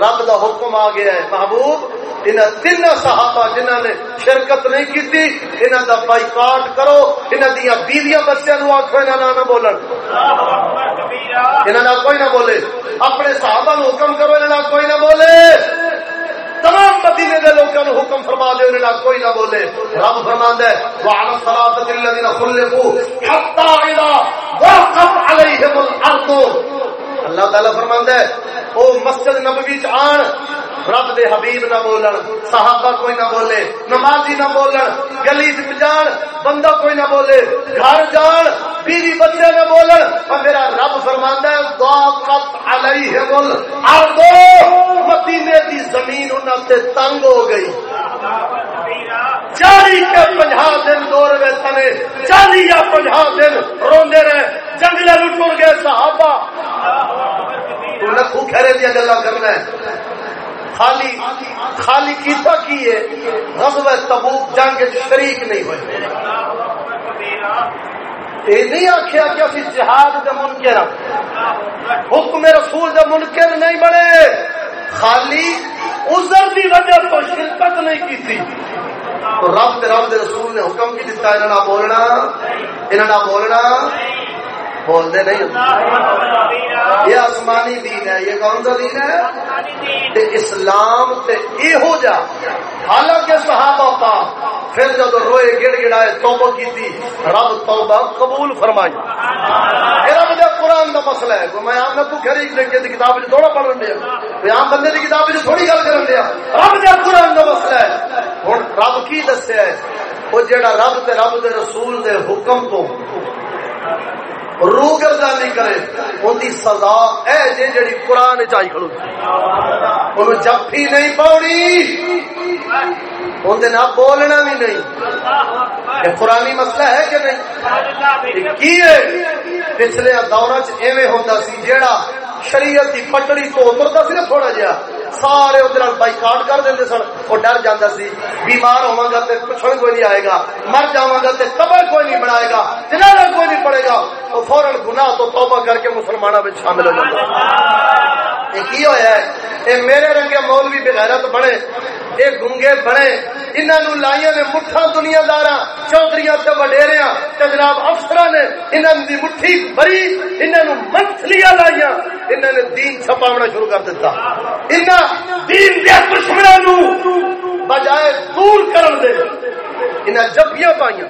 رب دا حکم آ گیا ہے۔ محبوب انہاں تین صحابہ جنہاں نے شرکت نہیں کیتی، انہاں دا بائیکاٹ کرو، انہاں دیاں بیویاں بچیاں نو آکھو انہاں نہ نہ بولن۔ انہاں نہ کوئی نہ بولے۔ اپنے صحابہ نو حکم کرو انہاں نہ کوئی نہ بولے۔ تمام مدینے دے لوگوں نے حکم فرما دے انہیں کوئی نہ بولے۔ رب فرما دے وعلى الصلاة الذين خلقوا حتى إذا وقف عليهم الأرض۔ اللہ تعالی فرماندا ہے، او مسجد نبوی چ آن۔ رب دے حبیب نہ بولن، صحابہ کوئی نہ بولے، نمازی نہ بولن، گلی جان، بندہ کوئی نہ بولے، گھر جان، بیوی بچے نہ بولن اور میرا رب فرماندا ہے، ضاقت علیہم الارض، مدینے دی زمین انہاں تے تنگ ہو گئی۔ چالی کے پنجا دن دور میں تنے، چالی یا پنجا دن روندے رہے، جنگلے لٹر گئے صحابہ۔ تو لکھو کھرے دیا گلا کرنا ہے۔ خالی خالی کیتا کی ہے؟ غزوہ تبوک جنگ شریک نہیں ہوئے۔ یہ نہیں آخیا کہ اسی جہاد دے منکر حکم رسول دے منکر نہیں بنے۔ خالی عذر دی وجہ تو شرکت نہیں کی تھی۔ تو رب دے رب دے رسول نے حکم کی دیتا انہاں بولنا انہاں بولنا۔ بولتے نہیں یہ آسمانی دین ہے، یہ کون سا دین ہے؟ تے اسلام تے اے ہو جا۔ حالانکہ صحابہ پا پھر جب روئے، گڑ گڑائے، توبہ کی تھی رب توبہ قبول فرمائی۔ یہ رب دے قرآن دا مسئلہ ہے۔ میں آم نہ تو کھری لکھے دی کتاب جو تھوڑا پڑھن دیا۔ میں آم بندے دی کتاب جو تھوڑی گل کرن دیا۔ رب دے قرآن دا مسئلہ ہے۔ ہن رب کی دسیا ہے؟ وہ جیڑا رب تے رب دے رسول دے حکم تو روح گردانی کرے ان کی سزا اے جے جڑی قرآن چاہی کھڑو ان جفی نہیں پاؤنی اندر نہ بولنا بھی نہیں۔ یہ قرآنی مسئلہ ہے کہ نہیں؟ کی پچھلے دور چ ہوتا سی جیڑا شریعت کی پٹڑی تو اترتا سی نا تھوڑا جہا۔ سارے ادھر بائی کاٹ کر دیں سن، وہ ڈر جانا سی۔ بیمار ہوا گا تو پچھڑ کوئی نہیں آئے گا، مر جا گا تو قبر کوئی نہیں بنائے گا، جنازہ کوئی نہیں پڑے گا۔ وہ فوراً گناہ تو توبہ کر کے مسلمانوں میں شامل ہو جاتا۔ یہ کی ہوا ہے؟ یہ میرے رنگے مولوی بغیرت بنے، یہ گنگے بنے انہوں لائیا نے مٹھا دنیا دار چودھری سے وڈیریا جناب افسر نے انہوں کی مٹھی بری انہوں منتھلیاں لائیا انہوں نے دین چھپاونا شروع کر دیتا انہوں دین دیا دشمنوں بجائے دور کرن دے انہیں جبیاں پائیاں۔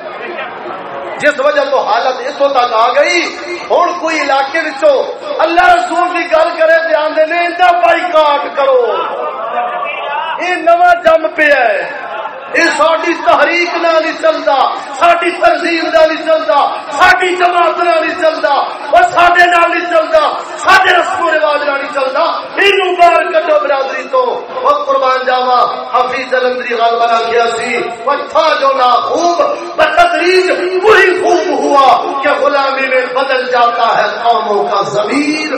جس وجہ تو حالت اس تک آ گئی، ہوں کوئی علاقے اللہ رسول کی گل کرے آدھے نے بائی کاٹ کرو۔ یہ نواں جم پیا ساری تحریک نہ نہیں چلتا ساری تنظیم نہ نہیں چلتا ساری جماعت نہ نہیں چلتا اور سڈے نال نہیں چلتا سڈے رسم و رواج نہ نہیں چلتا یہ باہر کٹو برادری تو۔ وہ قربان جاوا حفیظ جلندری گل بنا گیا سی۔ وہ تھا جو نا خوب بتدریج وہی خوب ہوا کہ غلامی میں بدل جاتا ہے قوموں کا ضمیر۔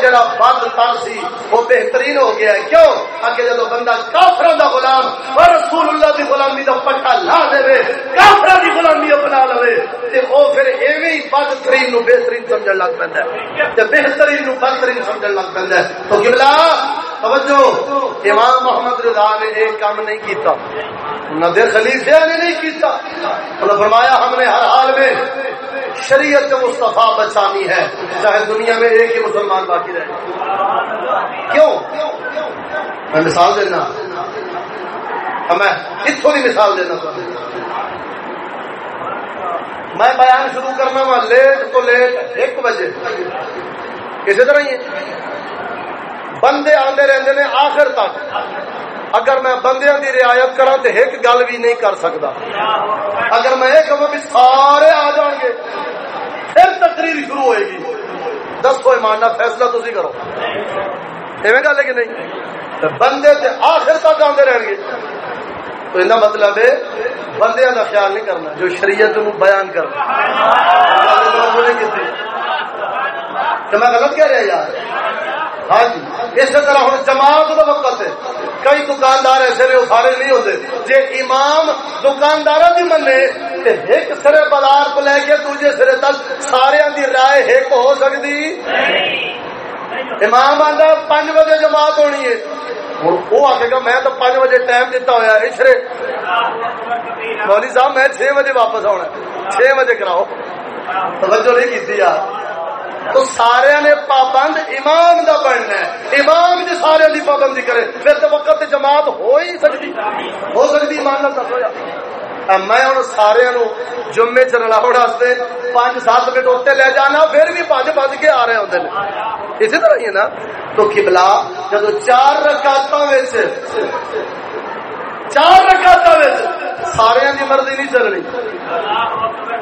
جڑا تن سی، وہ بہترین ہو گیا ہے. کیوں؟ اگے بندہ کافر دا غلام اور رسول اللہ دی غلامی دا پٹا لا دے کافر دی غلامی اپنا لے تے او پھر ایویں ہی بدترین نو بہترین سمجھن لگ پیندا ہے، تے بہترین نو بدترین سمجھن لگ پیندا ہے۔ تو قبلہ توجہ! امام محمد رضا نے ایک کام نہیں کیتا۔ نہ خلیفہ نے نہیں کیتا۔ انہوں فرمایا، ہم نے ہر حال میں شریعت مصطفیٰ بچانی ہے۔ چاہے دنیا میں ایک ہی مسلمان باقی رہے۔ کیوں؟ میں مثال دینا۔ ہاں، میں اتوں کی مثال دینا میں بیان شروع کرنا وا لیٹ تو لیٹ، ایک بجے۔ اسی طرح ہی ہے۔ بندے آتے رہتے ہیں آخر تک۔ اگر میں بندیاں دی رعایت کرا تو ایک گل بھی نہیں کر سکتا اگر میں یہ کہوں بھی سارے آ جان گے، پھر تقریر شروع ہوئے گی۔ دس کوئی فیصلہ تھی کرو۔ ایویں گل ہے کہ نہیں؟ بندے تے آخر تک آتے رہن گے۔ تو یہ مطلب ہے بندے کا خیال نہیں کرنا، جو شریعت نو بیان کرنا تو میں غلط کہہ رہا ہاں یار۔ ہاں جی۔ اسی طرح ہوں، جماعت کا وقت ہے۔ کئی دکاندار ایسے نے سارے نہیں ہوتے جی امام دکاندار کی منے تو ایک سرے بازار کو لے کے دوجے سرے تک سارے کی رائے ایک ہو سکتی امام آتا پانچ بجے جماعت ہونی ہے۔ وہ آخے گا، میں تو پانچ بجے ٹائم دیتا ہوا اسرے مولوی صاحب، میں چھ بجے واپس آنا چھ بجے کراؤ۔ توجہ نہیں کی یار۔ تو سارے نے پابند امام دا بننا ہے۔ امام جی سارے دی پابندی کرے۔ پھر تو وقت جماعت ہو ہی سکتی۔ ہو سکتی، ایمان دس ہو میں ہوں سارے جمے چ رلاؤ واسطے پانچ سات منٹ اتنے لے جانا، پھر بھی پانچ بج کے آ رہے ہوتے ہیں اسی طرح ہی ہے نا۔ تو کبلا جب چار رکاط چار رکاط سارے کی مرضی نہیں چلنی۔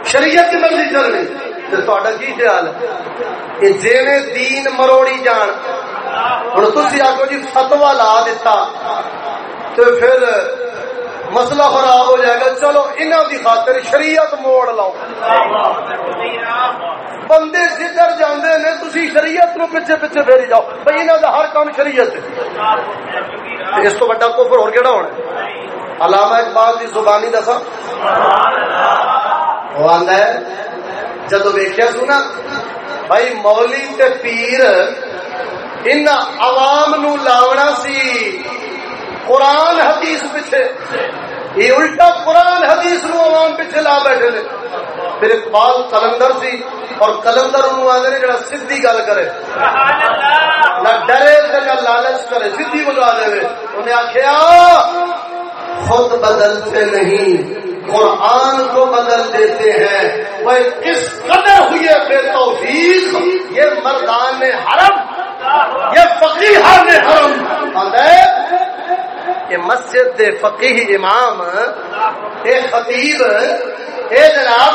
شریعت کی مرضی چلنی۔ کی خیال ہے جی دین مروڑی جان ہوں تھی آخو جی فتوا لا دیتا تو پھر مسئلہ خراب ہو جائے گا چلو انہوں کی خاطر شریعت موڑ لاؤ بندے جدھر جانے نے تھی شریعت نو پیچھے پیچھے پھیری جاؤ بھائی انہوں کا ہر کام شریعت اس کو بڑا کفر اور کہڑا ہونا علامہ اقبال کی زبانی دسا وہ آتا ہے جدو ویخیا سنا بھائی مولی تے پیر ان عوام نو لاونا سی۔ قرآن حدیث پیچھے۔ یہ الٹا قرآن حدیث نو عوام پیچھے لا بیٹھے نے۔ پھر اقبال کلندر سی اور کلندر انہوں آدھے نے جڑا سدھی گل کرے۔ نہ ڈرے نہ لالچ کرے، سدھی بجا دے انہیں آخیا خود بدلتے نہیں، قرآن کو بدل دیتے ہیں۔ وہ کس قدر ہوئی بے توفیق، یہ مردان حرم، یہ فقیحان حرم۔ یہ مسجد فقیح امام ایک خطیب، اے جناب،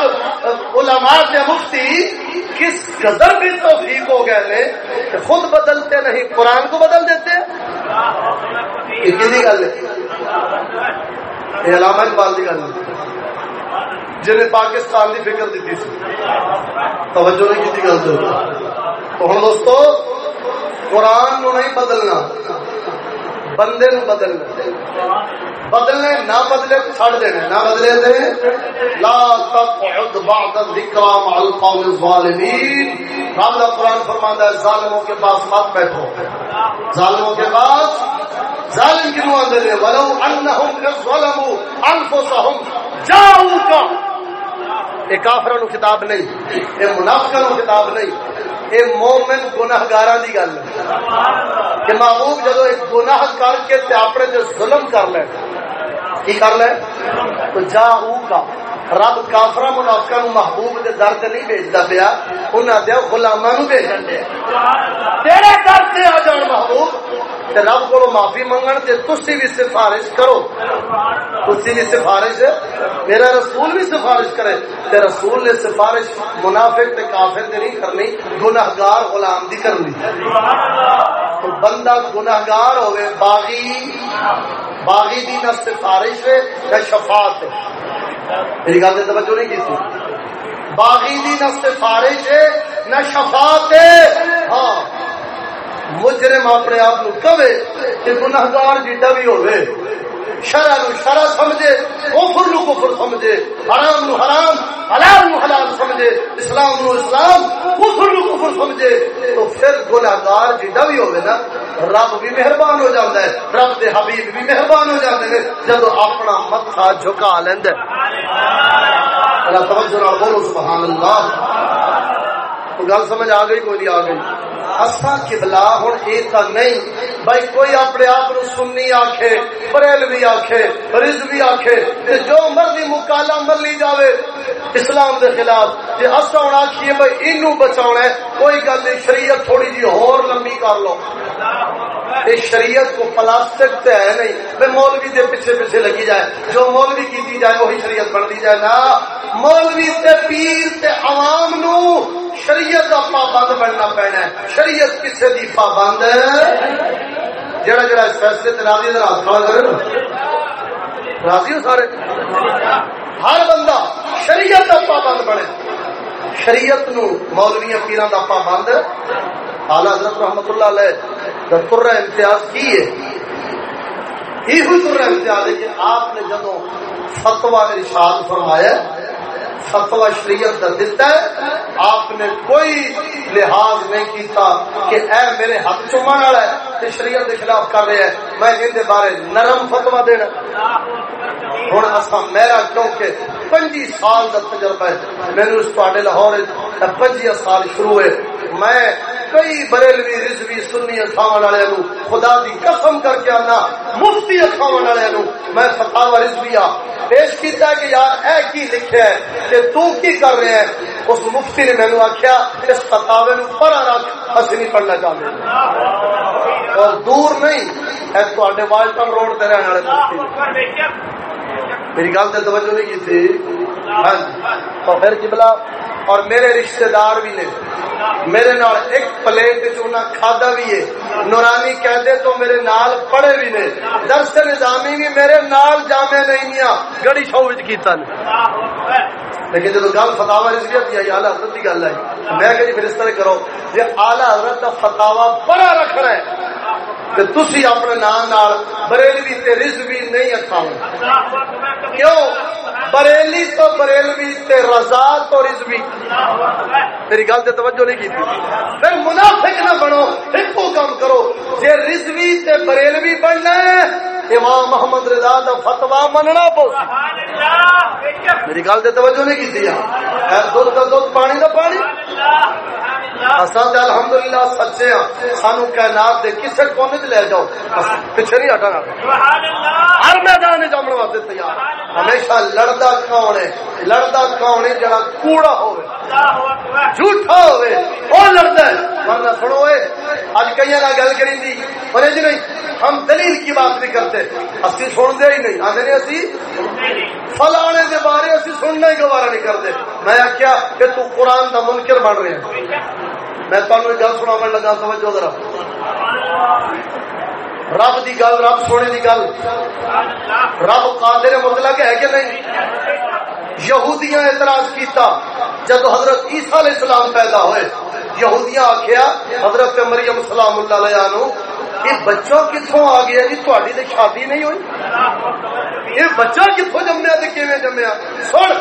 علماء سے مفتی، کس قدر بھی توفیق ہو گئے نے کہ خود بدلتے نہیں، قرآن کو بدل دیتے کسی گل یہ علامہ اقبال کی گل جنہیں پاکستان کی فکر دیتی سی توجہ نہیں کی گل تو۔ ہوں دوستو، قرآن نو نہیں بدلنا۔ بندے نو بدلنا بدلنے نہ بدلے چھڑ دینے۔ نہ بدلے دے لا تقعد بعد الذکر مع القوم الظالمین۔ رب دا قرآن فرماندا ہے، ظالموں کے پاس مت بیٹھو۔ ظالموں کے پاس؟ ظالم کی نو اندر ولو انہم ظلموا انفسهم جاؤک یہ کافر خطاب نہیں، یہ منافق خطاب نہیں، یہ مومن گناہگار دی گل کہ محبوب جدو ایک گناہ کر کے اپنے جو ظلم کر لے، کی کر لے؟ تو جا او کا۔ رب کافر منافقہ نو محبوب دے در سے نہیں بھیجتا پیا انہوں نے گلاما نو بھیجن دیا تیرے در سے آ جان محبوب، تے رب کو معافی منگن تے تسی بھی سفارش کرو۔ تسی بھی سفارش، میرا رسول بھی سفارش کرے۔ تے رسول نے سفارش منافق تے کافر تے نہیں کرنی، گناہگار غلام دی کرنی۔ تو بندہ گناہگار ہوئے باغی باغی دی نہ سفارش ہے نہ شفاعت ہے میری گل سے توجہ نہیں کی باغی دی نہ سفارش ہے، نہ شفاعت ہے۔ ہاں۔ مجرم اپنے آپ کہے کہ گناہگار جیڈا بھی ہوئے، شرع نو شرع سمجھے، کفر نو کفر سمجھے، حرام نو حرام، حلال نو حلال سمجھے، اسلام نو اسلام، کفر نو کفر سمجھے، تو پھر گناہگار جیڈا بھی ہوئے نا، رب بھی مہربان ہو جاتا ہے، رب دے حبیب بھی مہربان ہو جاتے ہیں جب اپنا متھا جھکا لیند اللہ توجہ بولو، سبحان اللہ۔ گل سمجھ آ گئی، کوئی نہیں آ گئی۔ اصا کبلا ہوں یہ تو نہیں۔ بھائی کوئی اپنے آپ سننی آخے بریل بھی آخے رز بھی آخے جو مرضی مکالا ملی جاوے اسلام دے خلاف۔ جی اصا ہوں آخیے بھائی اینو بچا ہے، کوئی گل نہیں، شریعت تھوڑی جی ہور لمبی کر لو۔ یہ شریعت کو پلاسٹک تے ہے نہیں بھائی مولوی دے پیچھے پیچھے لگی جائے۔ جو مولوی کی جائے، وہی شریعت بن دی جائے۔ نا مولوی تے پیر تے عوام نو شریعت کا پابند بننا پینا ہے۔ شریعت کسی دی پابند جڑا جڑا اس فیصلے تے راضی ادھر ہاتھ کھڑا کرے راضی ہو سارے؟ ہر بندہ شریعت کا پابند بنے۔ شریعت نو مولوی پیران کا پابند آلہ حضرت رحمت اللہ علیہ تر امتیاز کی ہے۔ یہ تر امتیاز ہے کہ آپ نے جدو فتوا ارشاد فرمایا فتوا شریعت کا دیتا ہے۔ آپ نے کوئی لحاظ نہیں کیتا کہ اے میرے ہاتھ چومن والا ہے تے شریعت کے خلاف کر رہا ہے میں ان دے بارے نرم فتوا دینا۔ ہوں اصا میرا کیونکہ پنجی سال کا تجربہ ہے۔ میرے اس لاہور پنجی سال شروع ہوئے۔ میں کئی بریلوی رضوی سنی اکھاون والے نو خدا دی قسم کر کے آنا، مفتی اکھاون والے نو میں فتاوا رضویہ پیش کیتا کہ یار اے کی لکھیا ہے، کہ تو کی کر رہے ہیں، اس مفتی نے مینو آخیا اس فتاوے نو پرا رکھ اسی نہیں پڑھنا چاہتے۔ اور دور نہیں ہے تے والٹن روڈ تے رہنے والے مفتی میری گل سے توجہ نہیں کی تھی؟ ہاں جی۔ تو پھر قبلہ اور میرے رشتہ دار بھی نے۔ میرے نال ایک پلیٹ کھادا بھی ہے۔ نورانی کہتے تو میرے نال پڑے بھی نے۔ درس نظامی بھی میرے نال جامع نہیں نیا گڑی شو کیتا نے۔ لیکن جب گل فتوا رضویت کی آلہ حضرت کی گل ہے میں کہ جی پھر اس طرح کرو۔ جی آلہ حضرت کا فتوا بڑا رکھنا ہے۔ کہ تسی اپنے نام نال بریلوی تے رضوی نہیں اکھاؤ کیوں؟ بریلی تو بریلوی تے رضا تو رضوی۔ تیری گل تے توجہ نہیں کی پھر منافق نہ بنو ایکو کام کرو۔ جے رضوی تے بریلوی بننا ہے امام محمد رضا دا فتوا مننا پو میری گل تے توجہ نہیں کی دودھ کا دودھ پانی دا پانی۔ الحمدللہ سچے ہاں۔ سانو کائنات دے کسے کونے چ لے جاؤ۔ پیچھے نہیں ہٹا ہر میدان جمن واسطے تیار۔ ہمیشہ لڑتا کون ہے؟ لڑتا کون ہے جڑا کوڑا ہوئے؟ جھوٹا ہوئے وہ لڑتا ہے۔ ورنہ سنو اج کئی نہ گل کری دی، پر جی نہیں، ہم دلیل کی بات نہیں کرتے۔ اسی سن دے ہی نہیں آدھے نہیں اسی؟ فلانے کے بارے اسی سننا ہی گوارا نہیں کرتے۔ میں آخیا کہ تو قرآن کا منکر بن رہا میں تمہیں گل سنا لگا سمجھو ذرا۔ رب دی گل، رب سونے دی گل۔ رب قادر مطلق ہے کہ نہیں؟ یہودیاں اعتراض کیتا جب حضرت عیسیٰ علیہ السلام پیدا ہوئے۔ یہودیاں آخیا حضرت مریم سلام اللہ علیہ نو، یہ بچہ کتوں آ گیا جی؟ تھوڑی تو شادی نہیں ہوئی؟ یہ بچہ کتوں جمیا تو کیون جمیا سن،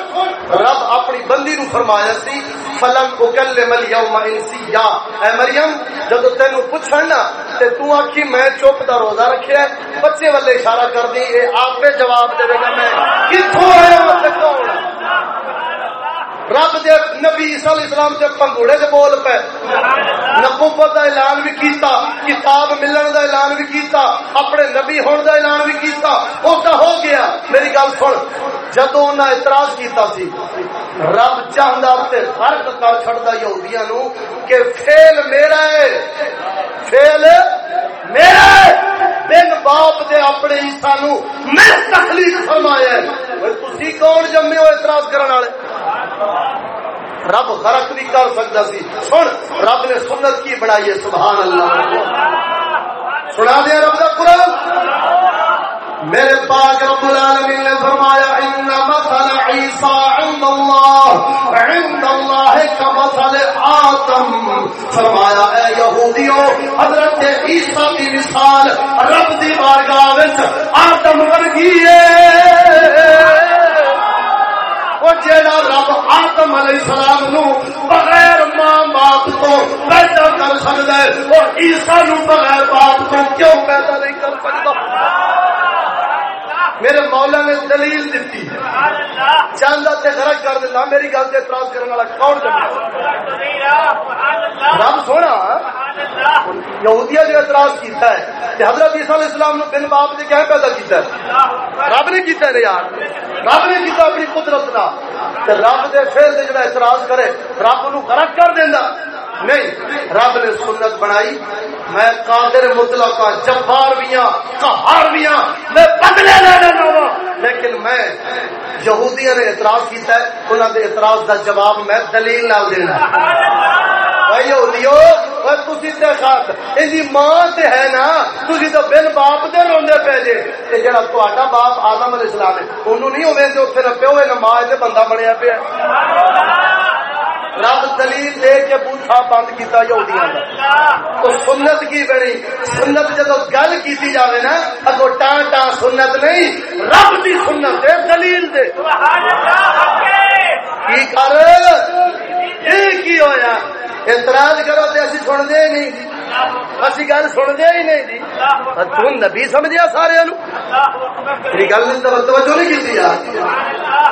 رب اپنی بندی نو فرمایا سی، فلن اکل مل یوم انسیا اے مریم، جب تینو پوچھن نا، تے تو آکھی، میں چپ دا روزہ رکھیا ہے، بچے والے اشارہ کر دی، اے آپ جواب دے گا میں کتوں آیا تے کون رب دے نبی عیسیٰ علیہ السلام سے پنگوڑے سے بول پے۔ نبوت دا اعلان بھی کیتا، کتاب ملن دا اعلان بھی کیتا، اپنے نبی ہون دا اعلان بھی کیتا۔ او تا ہو گیا۔ میری گل سن، جدوں انہاں اعتراض کیتا سی، رب چاہندا تے فرق کر چھڑدا یہودیاں نو کہ فعل میرا ہے۔ فعل میرا ہے۔ بن باپ دے اپنے عیسیٰ نو میں تخلیق فرمایا ہے۔ تسی کون جمے ہو اعتراض کرن والے رب غرق نہیں کر سکتا سی سن رب نے سنت کی بنائی ہے سبحان اللہ سنا دیا رب کا قرآن میرے پاک رب العالمین نے فرمایا ان مثل عیسی عند اللہ عند اللہ کا مثل آدم فرمایا اے یہودیو، حضرت عیسی کی مثال، رب دی بارگاہ وچ آدم ورگی ہے۔ جیڑا رب آدم علیہ السلام نو بغیر ماں باپ تو پیدا کر سکتا ہے وہ عیسا نو بغیر باپ تو کیوں پیدا نہیں کر سکتا میرے مولا نے دلیل دیتی چاندہ تے غرق کر دینا میری گل سے اعتراض کرنے والا کون جمع رب سونا یہودیا جو اعتراض کیتا ہے کہ حضرت عیسیٰ علیہ السلام نے بن باپ نے کیا پیدا کیتا ہے؟ رب نے کیتا ہے یار۔ رب نے کیتا اپنی قدرت کا رب دے فیل دے جڑا اعتراض کرے رب نو غرق کر دینا نہیں، رب نے سنت بنائی۔ میں قادر مطلق جبار بھی ہاں، کہار بھی ہاں، میں بدلے لینا ہوں لیکن میں یہودیاں نے اعتراض کیتا ہے انہوں نے اعتراض کا جواب میں دلیل نہ دینا۔ ماں ہے نا تو بن باپ دے روندے پے جے۔ جڑا تا باپ آدم علیہ السلام ہے نہیں ہوئے نہ پیو نہ ماں بندہ بنیا پیا رب دلیل دے کے بوٹا بند کیتا یہودیاں تو سنت کی بنی؟ سنت جدو گل کیتی جاوے نا اگو ٹان ٹان سنت نہیں رب دی سنت دے دلیل دے۔ کی کر؟ کی ہویا؟ اعتراض کرو تے اسی سن دے نہیں۔ اسی گل سن دے ہی نہیں جی۔ تو نبی سمجھیا سارے نو؟ گل توجہ نہیں کیتی یار۔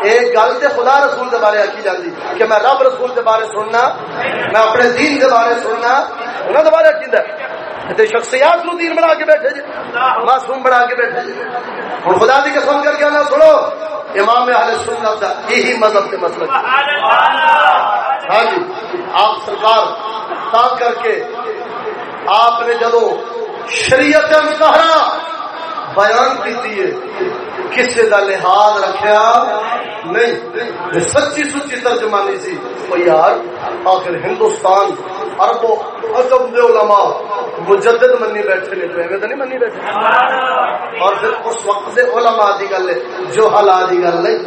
ایک گل تے خدا رسول دے بارے آکی جاندی۔ کہ میں رب رسول دے بارے سننا، میں اپنے دین دے بارے سننا، انہاں دے بارے آکیندا تے شخصیات نو دین بنا کے بیٹھے جی۔ معصوم بنا کے بیٹھے جی۔ ہن خدا دی قسم کر کے نہ سنو۔ امام اہل سنت دا یہی مذہب کے مسلک۔ ہاں جی۔ آپ سرکار، تا کر کے آپ نے جدو شریعت مظاہرہ بیان کی کسی کا لحاظ رکھا نہیں۔ سچی سچی ترجمانی سی۔ وہ یار، آخر ہندوستان ارب ادب دے علماء مجدد منی بیٹھے نے، تو ایویں تو نہیں منی بیٹھے؟ اور پھر اس وقت دے علماء دی گل ہے جو حلا دی گل نہیں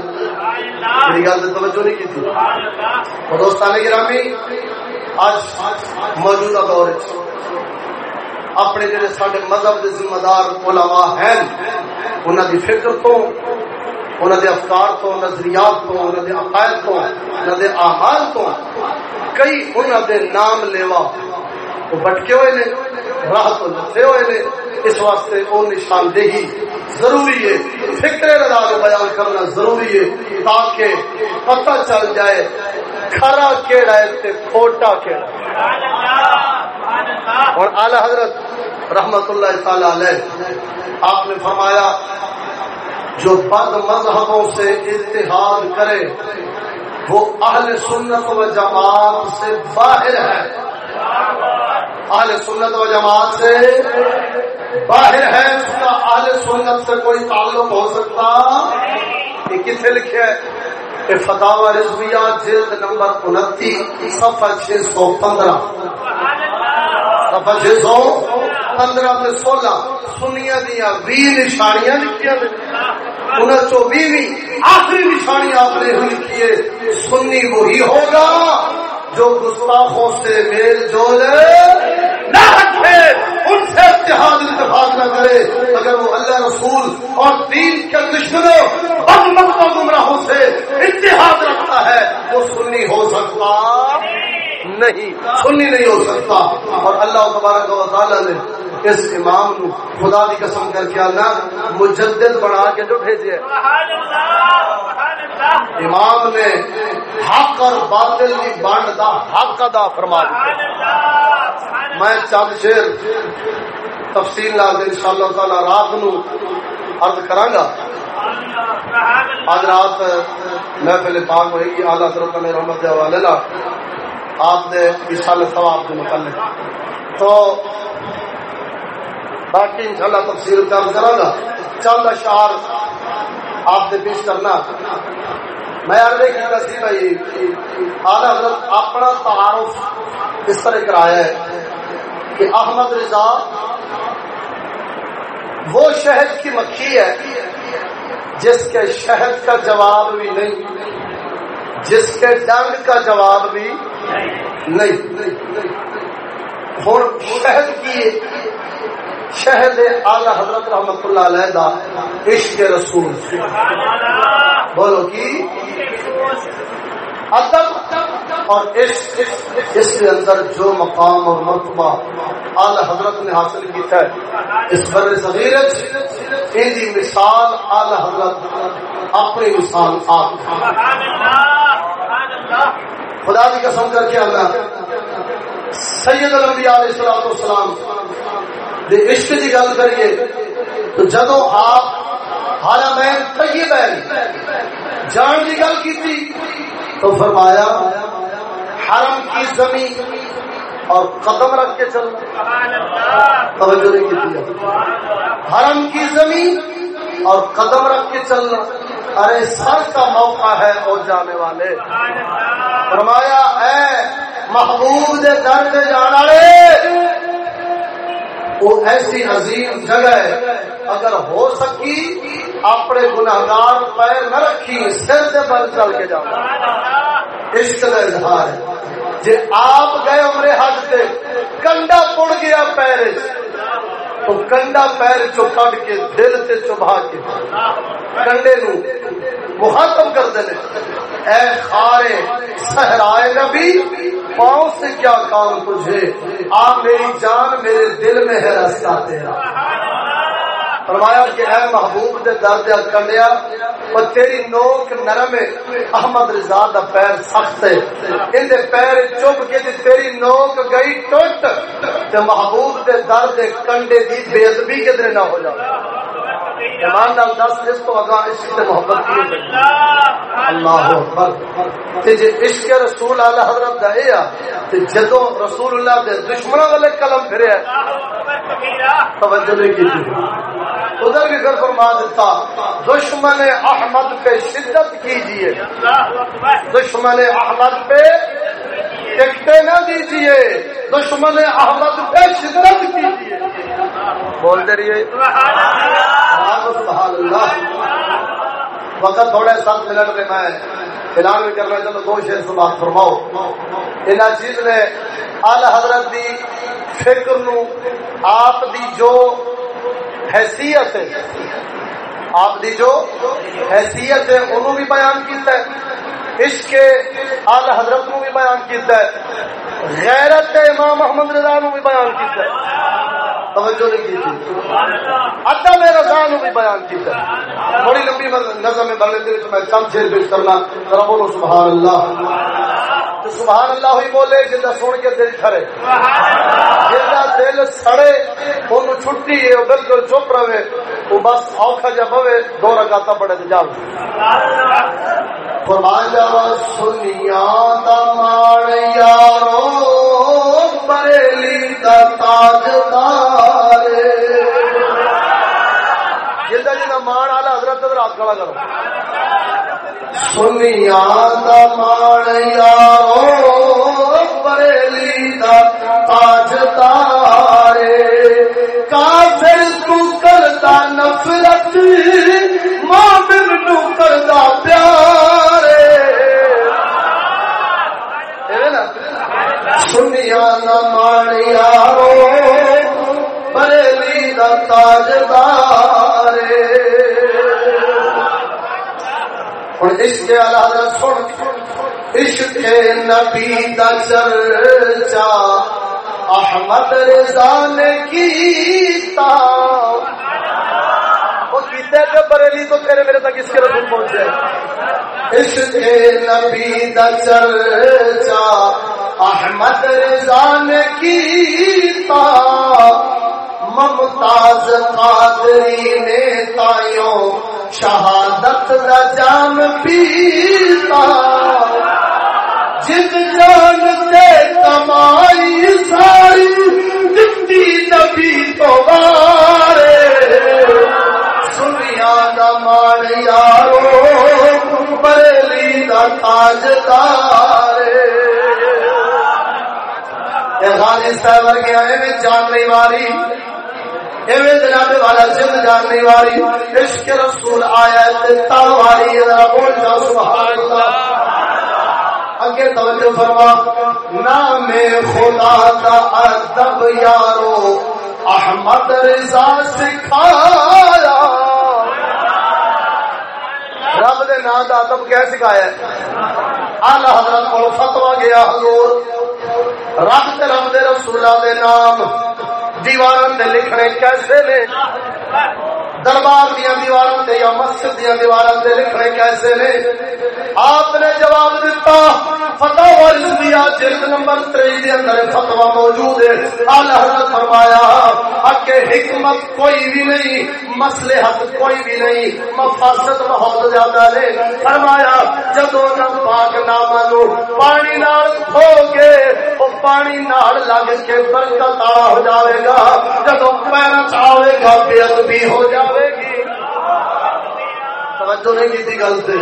میری گل سے توجہ نہیں کی تھی دوستان گرامی، آج موجودہ دور اپنے جڑے سارے مذہب کے ذمہ دار علماء ہیں انہوں کی فکر تو انہوں کے افکار تو، نظریات تو انہوں کے عقائد تو انہوں کے آہار تو، کئی انہوں کے نام لیوا وہ بٹکے ہوئے نے، راہ تو لکھے ہوئے نے۔ اس واسطے وہ نشاندہی ضروری ہے۔ فکر رضا کو بیان کرنا ضروری ہے تاکہ پتہ چل جائے کھرا کیڑا ہے تے کھوٹا کیڑا اور اعلی حضرت رحمت اللہ تعالی علیہ، آپ نے فرمایا، جو بد مذہبوں سے اتحاد کرے، وہ اہل سنت و جماعت سے باہر ہے۔ اہل سنت و جماعت سے باہر ہے اس کا اہل سنت سے کوئی تعلق ہو سکتا؟ یہ کتنے لکھے فتح رضویہ جلد نمبر انتی، صفحہ چھ سو پندرہ۔ صفحہ چھ سو پندرہ میں سولہ۔ سنیا دیا بھی نشانیاں لکھیاں انہیں چو بھی آخری نشانی آپ نے لکھی ہے۔ سنی وہی ہوگا۔ جو گستاخوں سے میل جول نہ رکھے، ان سے اتحاد اتفاق نہ کرے۔ اگر وہ اللہ رسول اور دین کے دشمنوں بدمت و گمراہوں سے اتحاد رکھتا ہے، وہ سنی ہو سکتا۔ نہیں، سنی نہیں ہو سکتا۔ اور اللہ تبارک و تعالی نے اس امام نو خدا دی قسم کر کے اللہ مجدد بنا کے جو بھیجے۔ امام نے حق اور باطل کی بانڈ دا حق ادا فرما دیا میں چند شیر تفصیل لا دے انشاءاللہ تعالی رات نو عرض کراں گا آج رات محفل پاک ہوئے گی اعلیٰ حضرت میں رحمت حوالے آپ نے مثال ثواب کے متعلق۔ تو باقی انشاءاللہ تفصیل کر کرا گا۔ چند اشعار آپ نے پیش کرنا۔ میں عرض کیا سی بھائی آل حضرت اپنا تعارف اس طرح کرایا ہے کہ احمد رضا وہ شہد کی مکھی ہے جس کے شہد کا جواب بھی نہیں۔ جس کے ڈنگ کا جواب بھی نہیں. ہوں شہد کی شہد آلہ حضرت رحمت اللہ علیہ دا عشق رسول. بولو کی؟ ادب اور عشق اس کے اندر جو مقام اور مرتبہ اعلی حضرت نے حاصل کیا ہے، اس بر صغیر ان کی مثال اعلی حضرت اپنی مثال آپ خدا کی قسم کر کے اللہ، سید الانبیاء علیہ الصلوۃ والسلام دے عشق کی گل کریے، تو جدو آپ ہارا بہن کئی جان کی گل کی تو فرمایا، حرم کی زمین اور قدم رکھ کے چل توجہ نہیں کی حرم کی زمین اور قدم رکھ کے چلنا۔ ارے، سر کا موقع ہے اور جانے والے۔ فرمایا، اے محبوب دے در دے جانا وہ ایسی عظیم جگہ ہے، اگر ہو سکی، اپنے گناگار پیر نہ رکھی، سر سے بل چل کے جاؤ۔ عشق کا اظہار ہے۔ جی آپ گئے عمرے حج سے کنڈا پڑ گیا پیرس تو کنڈا پیر چو کٹ کے دل سے چبھا کے کنڈے نو مخاطب کر دے اے خارے سہرائے نبی، پاؤں سے کیا کام تجھے؟ آ میری جان میرے دل میں ہے رستہ تیرا۔ فرمایا کہ اے محبوب دے درد کنڈیا اور تیری نوک نرم ہے۔ احمد رضا دا پیر سخت ہے۔ ان دے پیر چپ کے تے تیری نوک گئی ٹوٹ۔ تے محبوب دے درد کنڈے دی بے ادبی کدھر نہ ہو جائے ایمان نال دس، اس تو اگا عشق سے محبت کی اللہ اکبر۔ تے جے عشق رسول اعلی حضرت دا اے تے جدوں رسول اللہ دے دشمنوں والے قلم پھریا توجہ نہیں کی ادھر بھی پھر فرما دیتا، دشمن احمد پہ شدت کیجیے۔ دشمن احمد پہ ٹکٹے نہ دیجیے۔ دشمن احمد پہ شدت کیجیے۔ بول دے رہیے وقت تھوڑے سات منٹ میں میں اعلان بھی کرنا چلو دو شیر سے بات فرماؤ۔ ان چیز نے اعلی حضرت دی فکر نو، آپ دی جو حیثیت ہے، آپ دی جو حیثیت ہے، انہوں بھی بیان کیتا ہے، عشق آل حضرت نو بھی بیان کیتا ہے، غیرت امام محمد رضا نو بھی بیان کیتا ہے۔ توجہ نہیں کی تھی۔ ادا میں رضا نو بھی بیان کیتا ہے۔ بڑی لمبی نظم میں بڑے دل میں چند شیر پیش کرنا۔ ذرا بولو سبحان اللہ تو سبحان اللہ ہی بولے جنہ سن کے دل ٹھرے جنہ دل سڑے ان چھٹی ہے، وہ بالکل چپ رہے۔ وہ بس اوکھا جا پوے، دو رکعت پڑے تے جاؤ۔ فرمان فرمایا سنیا دمان یارو بریلی دا تاجدار جلدہ کھڑا کرو۔ سنیا مان یارو بریلی دا تاج تارے۔ کافر تو کرتا نفرت ماں نو کرتا پیارے۔ سنیا نہ مان یارو بریلی دا تاج تارے اور عشق اللہ سن، عشق نبی دا چرچا، احمد رضا نے کیتا۔ وہ کیتے تو تیرے میرے تک اس کے رسول پہنچے عشق نبی دا چرچا، احمد رضا نے کیتا۔ ممتاز قادری نے تائیوں شہادت دا جام پیتا جن جان سے کمائی ساری دتی نبی تو بارے سنیا دا مان یارو بریلی دا تاج تارے۔ غازی صاحب ورگے آئے میں جان نہیں ماری۔ ایویں جناب والا جن جاننے والی، عشق رسول آیا تے تا والی ذرا بول جا سبحان اللہ۔ اگے توجہ فرما۔ نام خدا کا ادب یارو، احمد رضا سکھایا۔ رب دے نام دا ادب کیا سکھایا اعلی حضرت کو فتوا گیا، حضور۔ رب تے رب دے رسول دے نام۔ دیواروں تے لکھنے کیسے نے؟ دربار دیا دیواروں تے یا مسجد دیا دیواروں تے لکھنے کیسے نے؟ آپ نے جواب دیتا فتح ورزیا جلد نمبر تری دے اندر فتوا موجود ہے۔ اعلی حضرت فرمایا اکے حکمت کوئی بھی نہیں، مصلحت کوئی بھی نہیں، مفاسد بہت زیادہ نے۔ فرمایا جدو نہ پاک نامہ نو پانی نال دھو کے او پانی نال لگ کے برکت آ ہو جاوے گا۔ جدو پیرا چاہے گا، بے ادبی ہو جائے جاوے گی۔ توجہ نہیں کی گل سے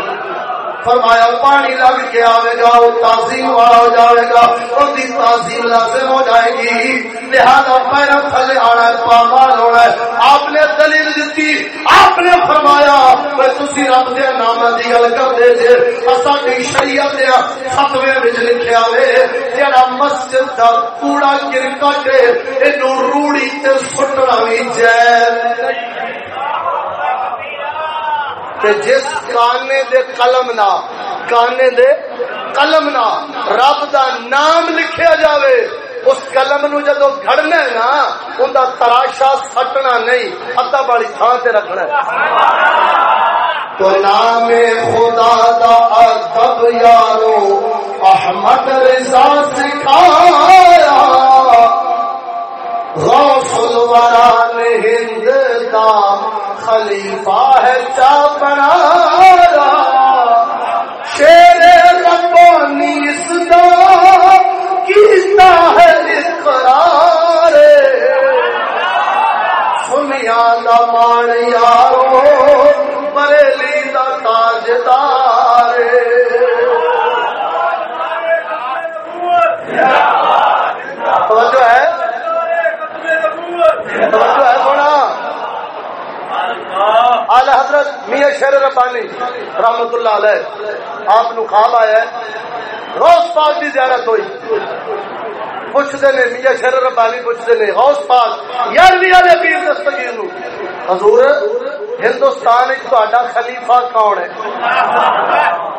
فرمایا، پانی لگ کے آئے گا، وہ تعظیم والا ہو جائے گا، اس کی تعظیم لازم ہو جائے گی۔ لہذا پیرا تھلے آنا ہے پامال ہونا ہے۔ آپ نے دلیل دیتی، آپ نے فرمایا میں تسی رب دے نام دی گل کرتے جے، اساں شریعت دے فتوی وچ لکھیا وے جڑا مسجد دا کوڑا کرکٹ اے اینو روڑی تے سٹنا وی جائز کہ جس کانے دے قلم نہ، کانے دے قلم نہ رب دا نام لکھیا جاوے، اس قلم نو جدو گھڑنا ہے نا، ان دا تراشا سٹنا نہیں، اتا بڑی تھان تے رکھنا ہے۔ تو نام خدا دا ادب یارو، احمد رضا سکھایا۔ غوث الورا نے ہند دا خلیفہ ہے چا بنا شیر ربانی اس دا ہے اقرار۔ سنیا دا مان یارو، بریلی دا تاجدار توجہ ہے توجہ ہے سونا آل حضرت میاں شیر ربانی رحمت اللہ علیہ، آپ نو خواب آیا ہے۔ روز پاک دی زیارت ہوئی۔ پوچھتے نے، میاں شیر ربانی پوچھتے نے، غوث پاک، یار میاں نے پیر دستگیر نو۔ حضور، ہندوستان تا خلیفہ کون ہے؟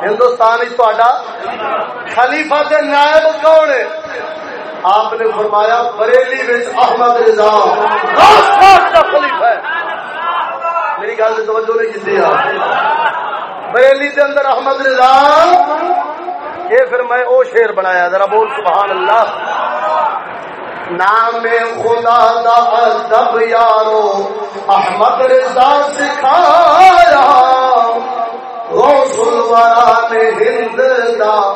ہندوستان تا خلیفہ کے نائب کون ہے؟ آپ نے فرمایا، بریلی احمد رضا۔ غوث پاک کا خلیفہ ہے۔ میری گل سے توجہ نہیں کی بریلی کے اندر احمد رضا، یہ پھر میں او شیر بنایا، ذرا بول، سبحان اللہ۔ نام خدا دا ادب یارو، احمد رضا سکھایا۔ غوث الورا نے ہند دا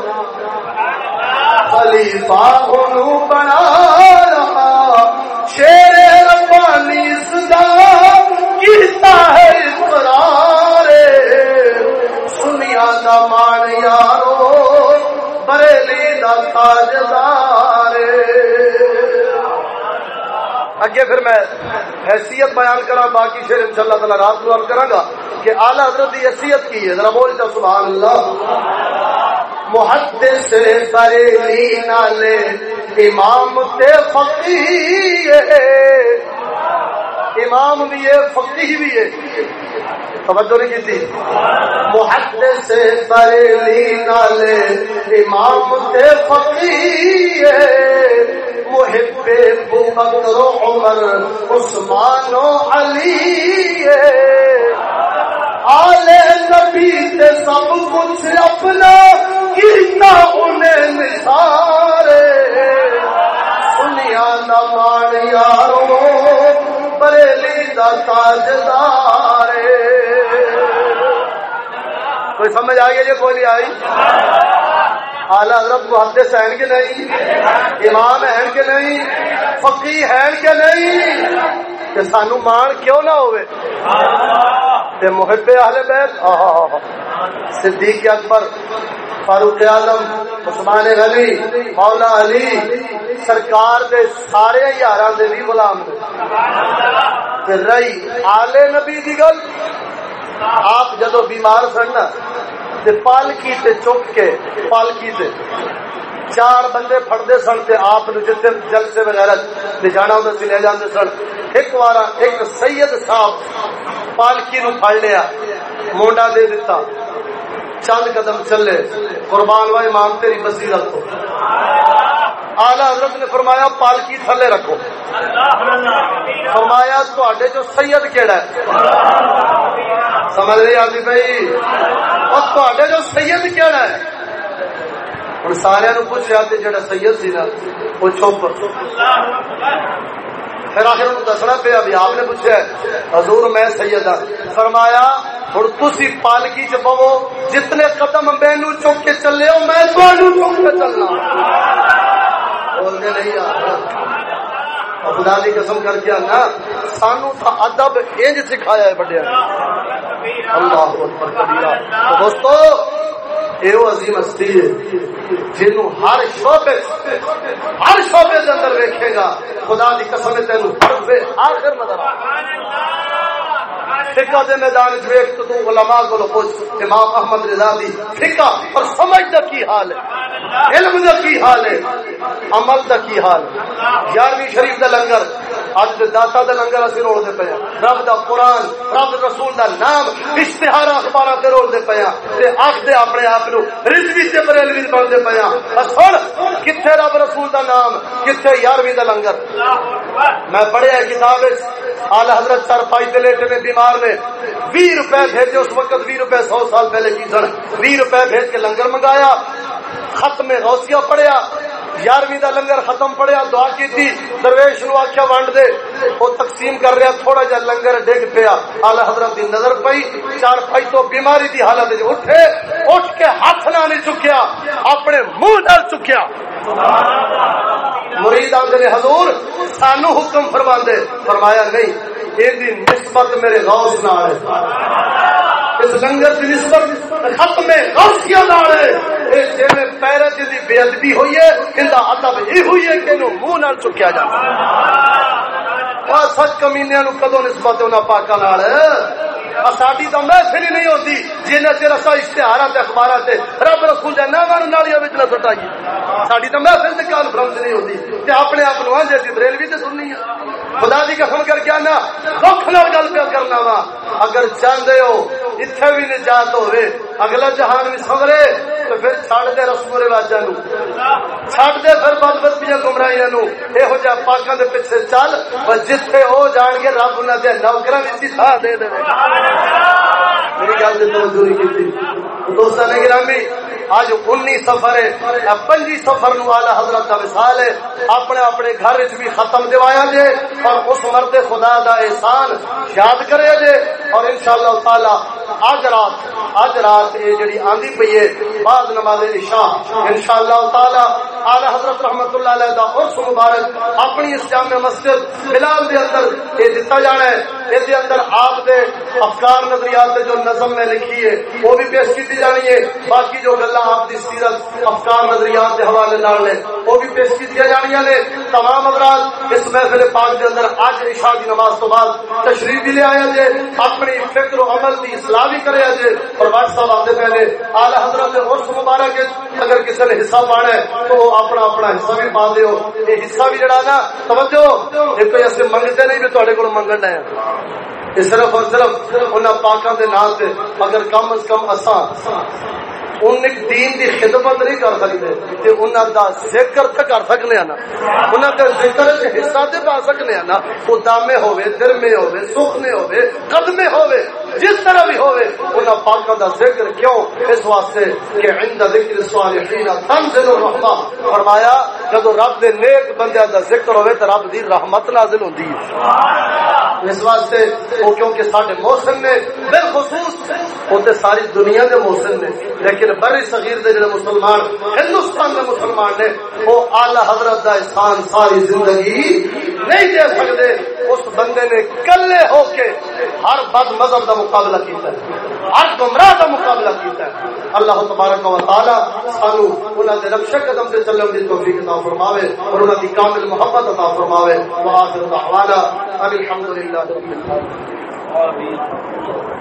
خلیفہ انہوں بنایا تاجدار اگے پھر میں حیثیت بیان کرا باقی شیر ان شاء اللہ تعالی رات کو کرا گا کہ اعلی حضرت کی حیثیت کی ہے۔ ذرا بولتا سبحان اللہ۔ محدث بریلی نالے، امام تے فقیر امام بھی ہے فقیر بھی ہے۔ توجہ نہیں کی تھی؟ محدث بریلی نالے امام تے فقیر محب ابو بکر و عمر، عثمان و علی آلے نبی تے سب کچھ اپنا کیتا انہیں نثارے سنیا نہ مان یارو دا تاجدار کوئی سمجھ آئی ہے یہ کوئی نہیں آئی؟ اعلی حضرت محدث ہیں کہ نہیں، امام ہیں کہ نہیں فقی ہیں کہ نہیں۔ کہ سانو مان کیوں نہ ہوئے؟ تے محب اہل بیت صدیق اکبر فاروق اعظم، عثمان غنی مولا علی، سرکار دے سارے یاراں دے بھی غلام نے۔ تے رہی آلے نبی دی گل۔ آپ جدو بیمار سن تے پالکی تے چک کے پالکی تے چار بندے پھڑتے سن تے آپ جتنے جلسے وغیرہ لے جانا ہوں سی لے جاندے سن۔ ایک بار ایک سید صاحب پالکی نو پھڑ لیا، مونڈا دے دیتا چند قدم چلے، قربان و امام تیری بصیرت کو آلہ حضرت نے فرمایا، پالکی تھلے رکھو۔ فرمایا تو جو سید کیڑا ہے؟ سمجھ رہی آتی بھائی؟ اور جو سید کیڑا ہے؟ ہوں سارا پوچھا جڑا سید سی نا وہ چپ۔ پھر آخر دسنا پیا بھی آپ نے پوچھا حضور میں سید ہاں۔ فرمایا ہوں تھی پالکی چ پو جتنے قدم مینو چک کے چلے ہو، میں چک کے چلنا۔ بولنے نہیں آ خدا کی قسم کر کے آنا، سانو تھا ادب انج سکھایا ہے بڑے۔ اللہ دوستو یہ عظیم ہستی ہے جن ہر شعبے ہر شعبے کے اندر ویکھے گا۔ خدا کی قسم تین آخر نظر آ فقہ دے میدان ویک تو تو علماء کو پوچھ امام احمد رضا دی فقہ اور سمجھ دا کی حال ہے؟ علم دا کی حال ہے؟ عمل دا کی حال ہے؟ یارویں شریف دا لنگر، اج دے داتا دا لنگر اسی رول دے پیا رب دا قرآن، رب رسول دا نام اشتہار اخبار تے رول دے پیا تے اکھ دے اپنے آپ نو رضوی تے بریلوی بن دے پیا سن کتھے رب رسول دا نام، کتھے یارویں دا لنگر؟ میں پڑھیا کتاب وچ، اعلی حضرت سر پائی تے لیٹے میں بیمار نے 20 روپے بھیجے اس وقت 20 روپے 100 سال پہلے کی سن 20 روپے بھیج کے لنگر منگایا ختم غوثیہ پڑھیا یارویں دا لنگر ختم پڑیا دعا کی تھی درویش نو آخیا ونڈ دے وہ تقسیم کر رہا تھوڑا جا لنگر ڈگ پیا۔ آل حضرت دی نظر پئی چار پائی تو بیماری دی حالت اٹھے اٹھ کے ہاتھ نہ نہیں چکیا اپنے منہ نہ چکیا۔ مرید آدھے حضور سانو حکم فرما دے فرمایا نہیں یہ نسبت میرے غوث نال ہے۔ اس لنگر کی نسبت ختم غوثیہ نال ہے۔ اے جے پیرے دی بے ادبی ہوئی ہے اندا ادب ہی ہوئی ہے کہ نو منہ نال چکیا جاتا ہے سچ کمینیا نو کدوں نسبت انہاں پاکاں نال ساری تو محفل ہی نہیں ہوتی جن چر اصا اشتہار اخبار سے رب رسول کے نام نالیاں نہ سٹائیے ساری تو محفل سے کانفرنس نہیں ہوتی اپنے آپ کو آج ریلوی سے سننی ہے۔ خدا دی قسم کر کے آنا دکھ نال گل پہ کرنا وا۔ اگر چاہتے ہو اتنے بھی نجات ہوئے، اگلا جہان بھی سمرے تو پھر چھڑ دے رسم رواجا نو چھڑ دے پھر بد بستیاں گمراہیاں نو یہو جہ پاکاں دے پیچھے چل پر جتھے ہو جان گے رب انہاں دے نوکراں وچ ہی دے دے۔ میری گل تے توجہ نہیں کیتی۔ دوستاں نے گرامی اج انی سفر ہے پنجی سفر نو آلہ حضرت کا مثال ہے۔ اپنے اپنے گھر بھی ختم دوایا جے اور اس مرد خدا دا احسان یاد کرے جے۔ اور انشاءاللہ تعالی اج رات اج رات یہ جڑی آندی پئی ہے، بعد نماز عشاء، انشاءاللہ تعالی اعلی حضرت رحمت اللہ علیہ دا عرس مبارک اپنی اس جامع مسجد بلال دے اندر یہ دتا جانا ہے۔ اس دے اندر آپ دے افکار، نظریات دے جو نظم میں لکھی ہے، وہ بھی پیش کی جانی ہے۔ باقی جو گلا آپ دی سیرت، افکار، نظریات کے حوالے نال نے، وہ بھی پیش کی جانیاں نے۔ تمام افراد اس محفل پاک کے اندر اج عشاء کی نماز تو بعد تشریف بھی لے آیا جے اپنی فکر و عمل کی اصلاح بھی کرے اجے اور بھائی صاحب آتے پہلے اعلی حضرت عرس مبارک اگر کسی نے حصہ پانا ہے تو وہ اپنا اپنا حصہ بھی پا دیو۔ یہ حصہ بھی جڑا نا، توجہ، یہ کوئی ایسے منگتے نہیں بھی تھوڑے کو منگنا ہے یہ صرف اور صرف انہاں پاکاں دے نال تے اگر کم از کم اساں ان دین دی خدمت نہیں کر سکتے، تے انہاں دا ذکر تے کر سکنے نا۔ انہاں دے ذکر وچ حصہ تے پا سکنے نا۔ او دامے ہوے درمے ہوے سخنے ہوے قدمے ہوے جس طرح بھی ہوے انہاں پاکاں دا ذکر کیوں؟ اس واسطے کہ عند ذکر الصالحین تنزل الرحمہ فرمایا، جب رب دے نیک بندیاں دا ذکر ہوے تے رب دی رحمت نازل ہوندی ہے۔ اس واسطے وہ کیونکہ موسم نے بالخصوص ساری دنیا کے موسم نے لیکن بڑی صغیر دے جڑے مسلمان، ہندوستان کے مسلمان نے، وہ اعلی حضرت دا احسان ساری زندگی نہیں دے سکتے۔ اس بندے نے کلے ہو کے ہر بد مذہب دا مقابلہ کیتا ہے۔ ہر گمراہ دا مقابلہ کیتا ہے۔ اللہ تبارک و تعالی سانو انہاں دے نقش قدم تے چلن دی توفیق عطا فرماوے اور انہاں دی کامل محبت عطا فرماوے۔ واخر دعوانا الحمدللہ رب العالمین۔ آمین